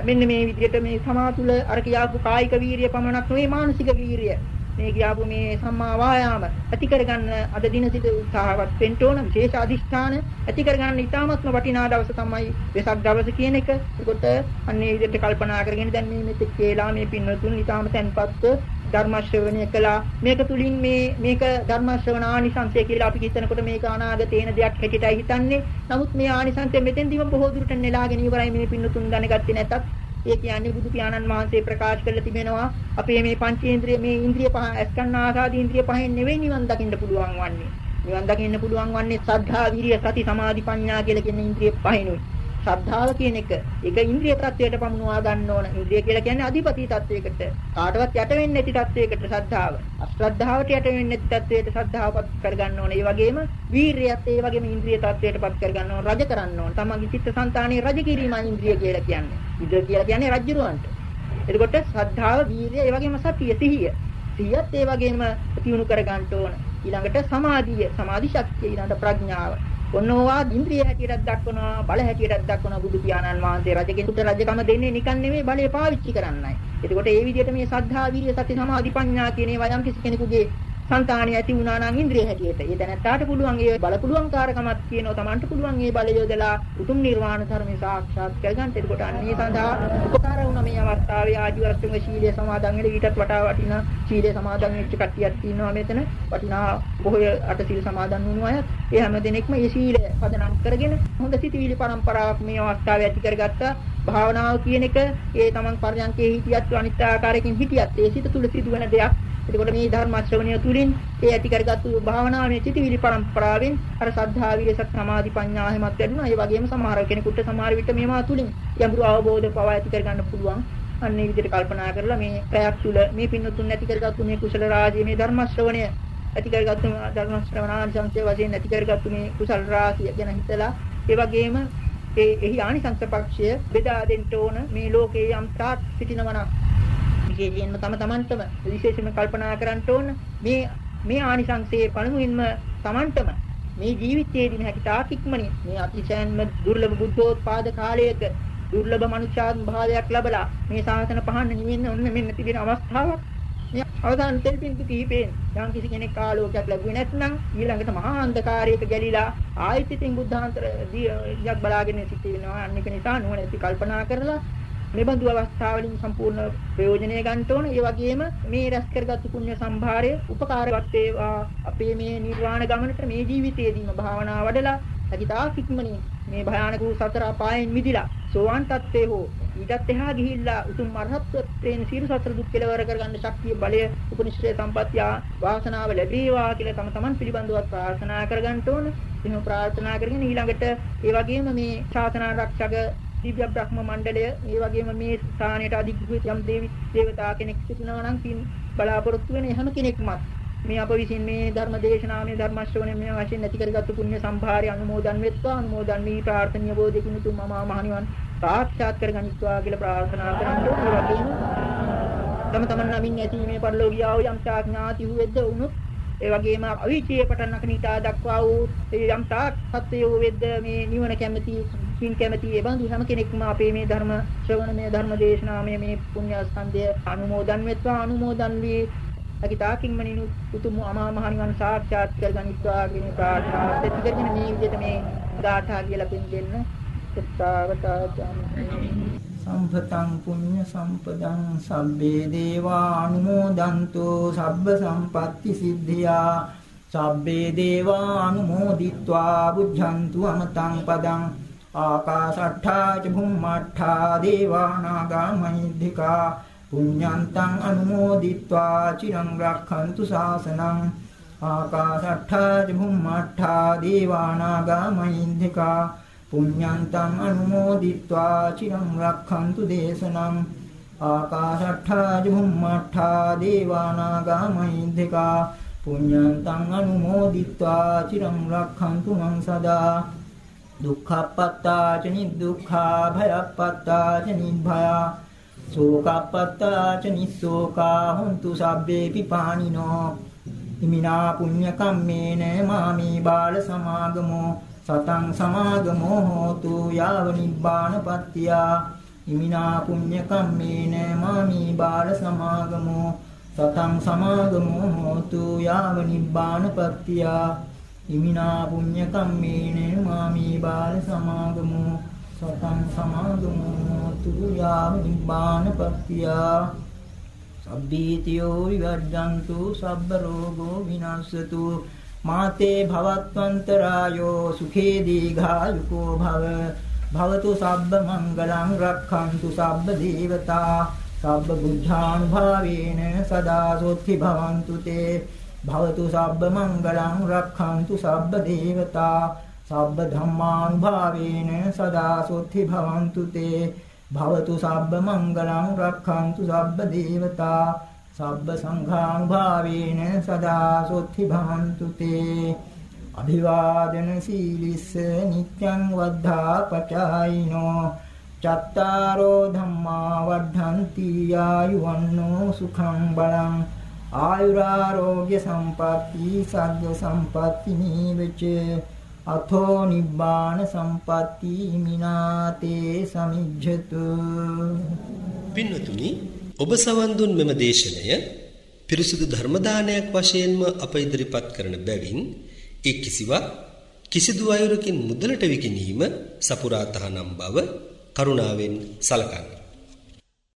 C: මෙන්න මේ විදිහට මේ සමාතුල අර කියාපු කායික වීරිය පමණක් නෙවෙයි මානසික වීරිය මේ කියාපු මේ සම්මා වායාම ඇති කරගන්න අද දින සිට උත්සාහවත් වෙන්න ඕන විශේෂ අදිෂ්ඨාන ඇති කරගන්න ඉතාමත්ම වටිනා දවස තමයි වෙසක් දවස කියන එක. ඒකට අන්නේ විදිහට කල්පනා කරගෙන දැන් මේ මෙතෙක් කියලා මේ පින්වතුන් ඉතාම තැන්පත්ව ධර්ම ශ්‍රවණය කළා. මේක තුලින් මේ මේක ධර්ම ශ්‍රවණ ආනිසංසය කියලා අපි හිතනකොට මේක අනාගතේන දෙයක් හැටියටයි හිතන්නේ. නමුත් මේ ආනිසංසය මෙතෙන්දීම බොහෝ දුරට නෙලාගෙන ඉවරයි මේ පින්වතුන් දැනගත්තේ නැතත් ඒ කියන්නේ බුදු පියාණන් වහන්සේ ප්‍රකාශ කරලා තිබෙනවා අපේ මේ පංචේන්ද්‍රිය මේ ඉන්ද්‍රිය පහ ඇස්කන්න ආසාදී ඉන්ද්‍රිය පහෙන් නෙවෙයි නිවන් දකින්න පුළුවන් වන්නේ. නිවන් දකින්න පුළුවන් වන්නේ සද්ධා, විරිය, සති, සමාධි, ප්‍රඥා කියලා කියන ඉන්ද්‍රිය පහෙනුයි. ශ්‍රද්ධාව කියන එක ඒක ඉන්ද්‍රිය tattවයට පමුණවා ගන්න ඕන. ඉන්ද්‍රිය කියලා කියන්නේ අධිපති tattවයකට. කාටවත් යට වෙන්නේ නැති tattවයකට ශ්‍රද්ධාව. අශ්‍රද්ධාවට යට වෙන්නේ නැති tattවයට ශ්‍රද්ධාවපත් කරගන්න ඕන. ඒ වගේම වීරියත් ඒ වගේම ඉන්ද්‍රිය tattවයටපත් කරගන්න ඕන. රජ කරන්න ඕන. තමන්ගේ චිත්ත සංතානයේ රජ කිරීම ඉන්ද්‍රිය කියලා කියන්නේ. ඉන්ද්‍රිය කියලා කියන්නේ රජ්ජුරුවන්ට. එතකොට ශ්‍රද්ධාව, වීරිය, ඒ වගේම සතිය, සිහිය. සිහියත් ඒ වගේම තියුණු කරගන්න ඕන. ඊළඟට සමාධිය, සමාධි ශක්තිය, ඊළඟට ප්‍රඥාව. ඔන්නෝවා ඉන්ද්‍රිය හැටියටත් දක්වනවා බල හැටියටත් දක්වනවා බුදු පියාණන් වහන්සේ රජකෙකුට රජකම දෙන්නේ නිකන් නෙමෙයි බලය පාවිච්චි කරන්නයි. එතකොට ඒ විදිහට මේ සද්ධා විරිය සති සමාධි ප්‍රඥා කියන ඒවා යම් කිසි කෙනෙකුගේ సంతානිය ඇති වුණා නම් ඉන්ද්‍රිය හැටියට. ඒ දැනත්තාට පුළුවන් ඒ බල පුළුවන් කාරකමක් තියෙනවා. Tamanට පුළුවන් ඒ බලය යොදලා උතුම් නිර්වාණ ධර්මය සාක්ෂාත් කරගන්න. එතකොට අන්නේ සඳහා උපකාර වුණ මේ අවස්ථාවේ ආජීවරත්වම ශීලයේ සමාදන් වෙලා ඊටත් වඩා වටිනා ශීලයේ සමාදන් වෙච්ච කට්ටියක් තියෙනවා මෙතන. වටිනා බොහෝ අට සීල සමාදන් වුණු අය. ඒ හැම දිනෙකම මේ ශීලය පදනම් කරගෙන හොඳ සිතිවිලි පරම්පරාවක් මේ අවස්ථාවේ ඇති කරගත්තා. භාවනාව කියන එක ඒ තමන් පරයන්කේ හිටියත් අනිත් ආකාරයකින් හිටියත් ඒ සිත තුල සිදුවෙන දෙයක් එතකොට මේ ධර්ම ශ්‍රවණය තුලින් ඒ ඇති කරගත්තු භාවනාවේ චිතිවිලි පරම්පරාවෙන් අර සද්ධා විරිය සත් සමාධි ප්‍රඥා හැමත් වැඩුණා. ඒ වගේම සමහර කෙනෙකුට සමහර විට මේවා තුලින් යම්බුරු අවබෝධ පවා ඇති කරගන්න පුළුවන්. අන්නේ විදිහට කල්පනා කරලා මේ ප්‍රයක් තුල මේ පින්නතුන් ඇති කරගත්තු මේ කුසල රාජ්‍ය මේ ධර්ම ශ්‍රවණය ඇති කරගත්තු ධර්ම ශ්‍රවණාංශංශය වශයෙන් ඇති කරගත්තු මේ කුසල රාශිය ගැන හිතලා ඒ වගේම ඒ එහි ආනිසංස පක්ෂය බෙදා දෙන්න ඕන මේ ලෝකේ යම් තාක් සිටිනවා නම් විශේෂයෙන්ම තම තමන්ටම විශේෂයෙන්ම කල්පනා කරන්න ඕන. මේ මේ ආනිසංසයේ පළමුවෙන්ම තමන්ටම මේ ජීවිතයේදීම හැකි තාක් ඉක්මනින් මේ අතිශයින්ම දුර්ලභ බුද්ධෝත්පාද කාලයක දුර්ලභ මනුෂ්‍යාත්ම භාවයක් ලැබලා මේ සාසන පහන්න නිවෙන්න ඔන්න මෙන්න තිබෙන අවස්ථාවක්. මේ අවසාන තෙල්පින්තු කිහිපෙන් යම් කිසි කෙනෙක් ආලෝකයක් ලැබුවේ නැත්නම් ඊළඟට මහා අන්ධකාරයක ගැලිලා ආයෙත් ඉතින් බුද්ධාන්තර දියක් බලාගෙන සිටි වෙනවා අන්න ඒක නිසා නුවණ ඇති කල්පනා කරලා මේ බඳු අවස්ථාවලින් සම්පූර්ණ ප්‍රයෝජනය ගන්න ඕන. ඒ වගේම මේ රැස් කරගත්තු පුණ්‍ය සම්භාරය උපකාරවත් වේවා අපේ මේ නිර්වාණ ගමනට මේ ජීවිතයේදීම භාවනා වඩලා අකිතා කික්මනේ මේ භයානක වූ සතර අපායන් මිදිලා සෝවාන් තත්ත්වේ හෝ ඊටත් එහා ගිහිල්ලා උතුම් අරහත්ත්වයෙන් සියලු සතර දුක් කෙලවර කරගන්න ශක්තිය බලය උපනිශ්‍රේ සම්පත්‍ය වාසනාව ලැබේවා කියලා තම තමන් පිළිබඳව ප්‍රාර්ථනා කරගන්න ඕන. එහෙම ප්‍රාර්ථනා කරගෙන ඊළඟට ඒ වගේම මේ ශාසන ආරක්ෂක දිව්‍ය බ්‍රහ්ම මණ්ඩලය ඒ වගේම මේ ස්ථානයට අධිග්‍රහිත යම් දේවි දේවතා කෙනෙක් සිටිනවා නම් පින් බලාපොරොත්තු වෙන හැම කෙනෙක්මත් මේ අප විසින් මේ ධර්ම දේශනාවේ ධර්ම ශ්‍රවණය මේ වශයෙන් ඇති කරගත්තු පුණ්‍ය සම්භාරය අනුමෝදන් වෙත්වා අනුමෝදන් වී ප්‍රාර්ථනීය බෝධිකින් තුම් මම මහණිවන් සාක්ෂාත් කරගනිත්වා කියලා ප්‍රාර්ථනා කරනවා. ඒ වගේම තම තමන් නමින් ඇති මේ පරිලෝකියාව යම් ඥාති වූ වෙද්ද උනොත් ඒ වගේම අවීචයේ පටන් අකනිතා දක්වා වූ යම් තාක් සත්‍යෝ වෙද්ද මේ නිවන කැමැති පින් කැමැති ඒ බඳු හැම කෙනෙක්ම අපේ මේ ධර්ම ශ්‍රවණ මේ ධර්ම දේශනාමය මේ පුණ්‍ය ස්කන්ධය අනුමෝදන් වෙත්වා අනුමෝදන් වී අකිතාකින් මනිනු උතුම් අමා මහ නිවන් සාක්ෂාත් කරගනිත්වා කියන ප්‍රාර්ථනාව ඇති කරගෙන මේ විදිහට මේ ගාථා කියලා පින් දෙන්න. සත්තාවතාචාම
A: සම්පතං පුඤ්ඤ සම්පදං සබ්බේ දේවා අනුමෝදන්තු සබ්බ සම්පatti සිද්ධියා. සබ්බේ දේවා අනුමෝදිත්වා බුද්ධන්තු අමතං පදං ආකාශට්ඨා ච භුම්මට්ඨා දේවානාගාමහිද්దికා පුඤ්ඤන්තං අනුමෝදිත්වා චිරං රක්ඛන්තු ශාසනං ආකාශට්ඨා ච භුම්මට්ඨා දේවානාගාමහිද්దికා පුඤ්ඤන්තං අනුමෝදිත්වා චිරං රක්ඛන්තු දේශනං ආකාශට්ඨා ච භුම්මට්ඨා දේවානාගාමහිද්దికා පුඤ්ඤන්තං අනුමෝදිත්වා චිරං රක්ඛන්තු මං සදා දුක්ඛප්පත්තා ච නිදුක්ඛා භයප්පත්තා ච නිභයා සෝකප්පත්තා ච නිස්සෝකා හුන්තු සබ්බේ පිපානිනෝ
C: ඉමිනා පුඤ්ඤ කම්මේන මාමි බාල සමාගමෝ සතං සමාගමෝ හෝතු යාව නිබ්බානපත්තියා ඉමිනා පුඤ්ඤ කම්මේන මාමි බාල සමාගමෝ සතං සමාගමෝ හෝතු යාව නිබ්බානපත්තියා ඉමිනා පුඤ්ඤ කම්මේන මාමි බාල සමාගමෝ සතං සමාගමෝ හෝතු යාව නිබ්බානපත්තියා සබ්බීතියෝ විවර්ජන්තු සබ්බ රෝගෝ විනාශතු. මාතේ භවත්වන්තරායෝ සුඛේ දීඝායුකෝ භව. භවතු සබ්බ මංගලං රක්ඛන්තු සබ්බ දේවතා. සබ්බ බුද්ධානුභාවේන සදා සොත්ති භවන්තු තේ. භවතු සබ්බ මංගලං රක්ඛන්තු සබ්බ දේවතා සබ්බ ධම්මානුභාවේන සදා සොත්ති භවන්තු තේ භවතු සබ්බ මංගලං රක්ඛන්තු සබ්බ දේවතා සබ්බ සංඝානුභාවේන සදා සොත්ති භවන්තු තේ අභිවාදන සීලිස්ස නිත්‍යං වද්ධා පචායිනෝ චත්තාරෝ ධම්මා වද්ධන්ති ආයුවන්නෝ සුඛං බලං ආයුරාරෝග්‍ය සම්පatti සග්ග සම්පatti නීවච අතෝ නිබ්බාන සම්පatti මිනාතේ සමිජ්ජතු
D: පින්වතුනි ඔබ සවන් දුන් මෙම දේශනය පිරිසුදු ධර්ම දානයක් වශයෙන්ම අප ඉදිරිපත් කරන බැවින් ඒ කිසිවක් කිසිදු අයුරකින් මුදලට විකිණීම සපුරා තහනම් බව කරුණාවෙන් සලකන්න.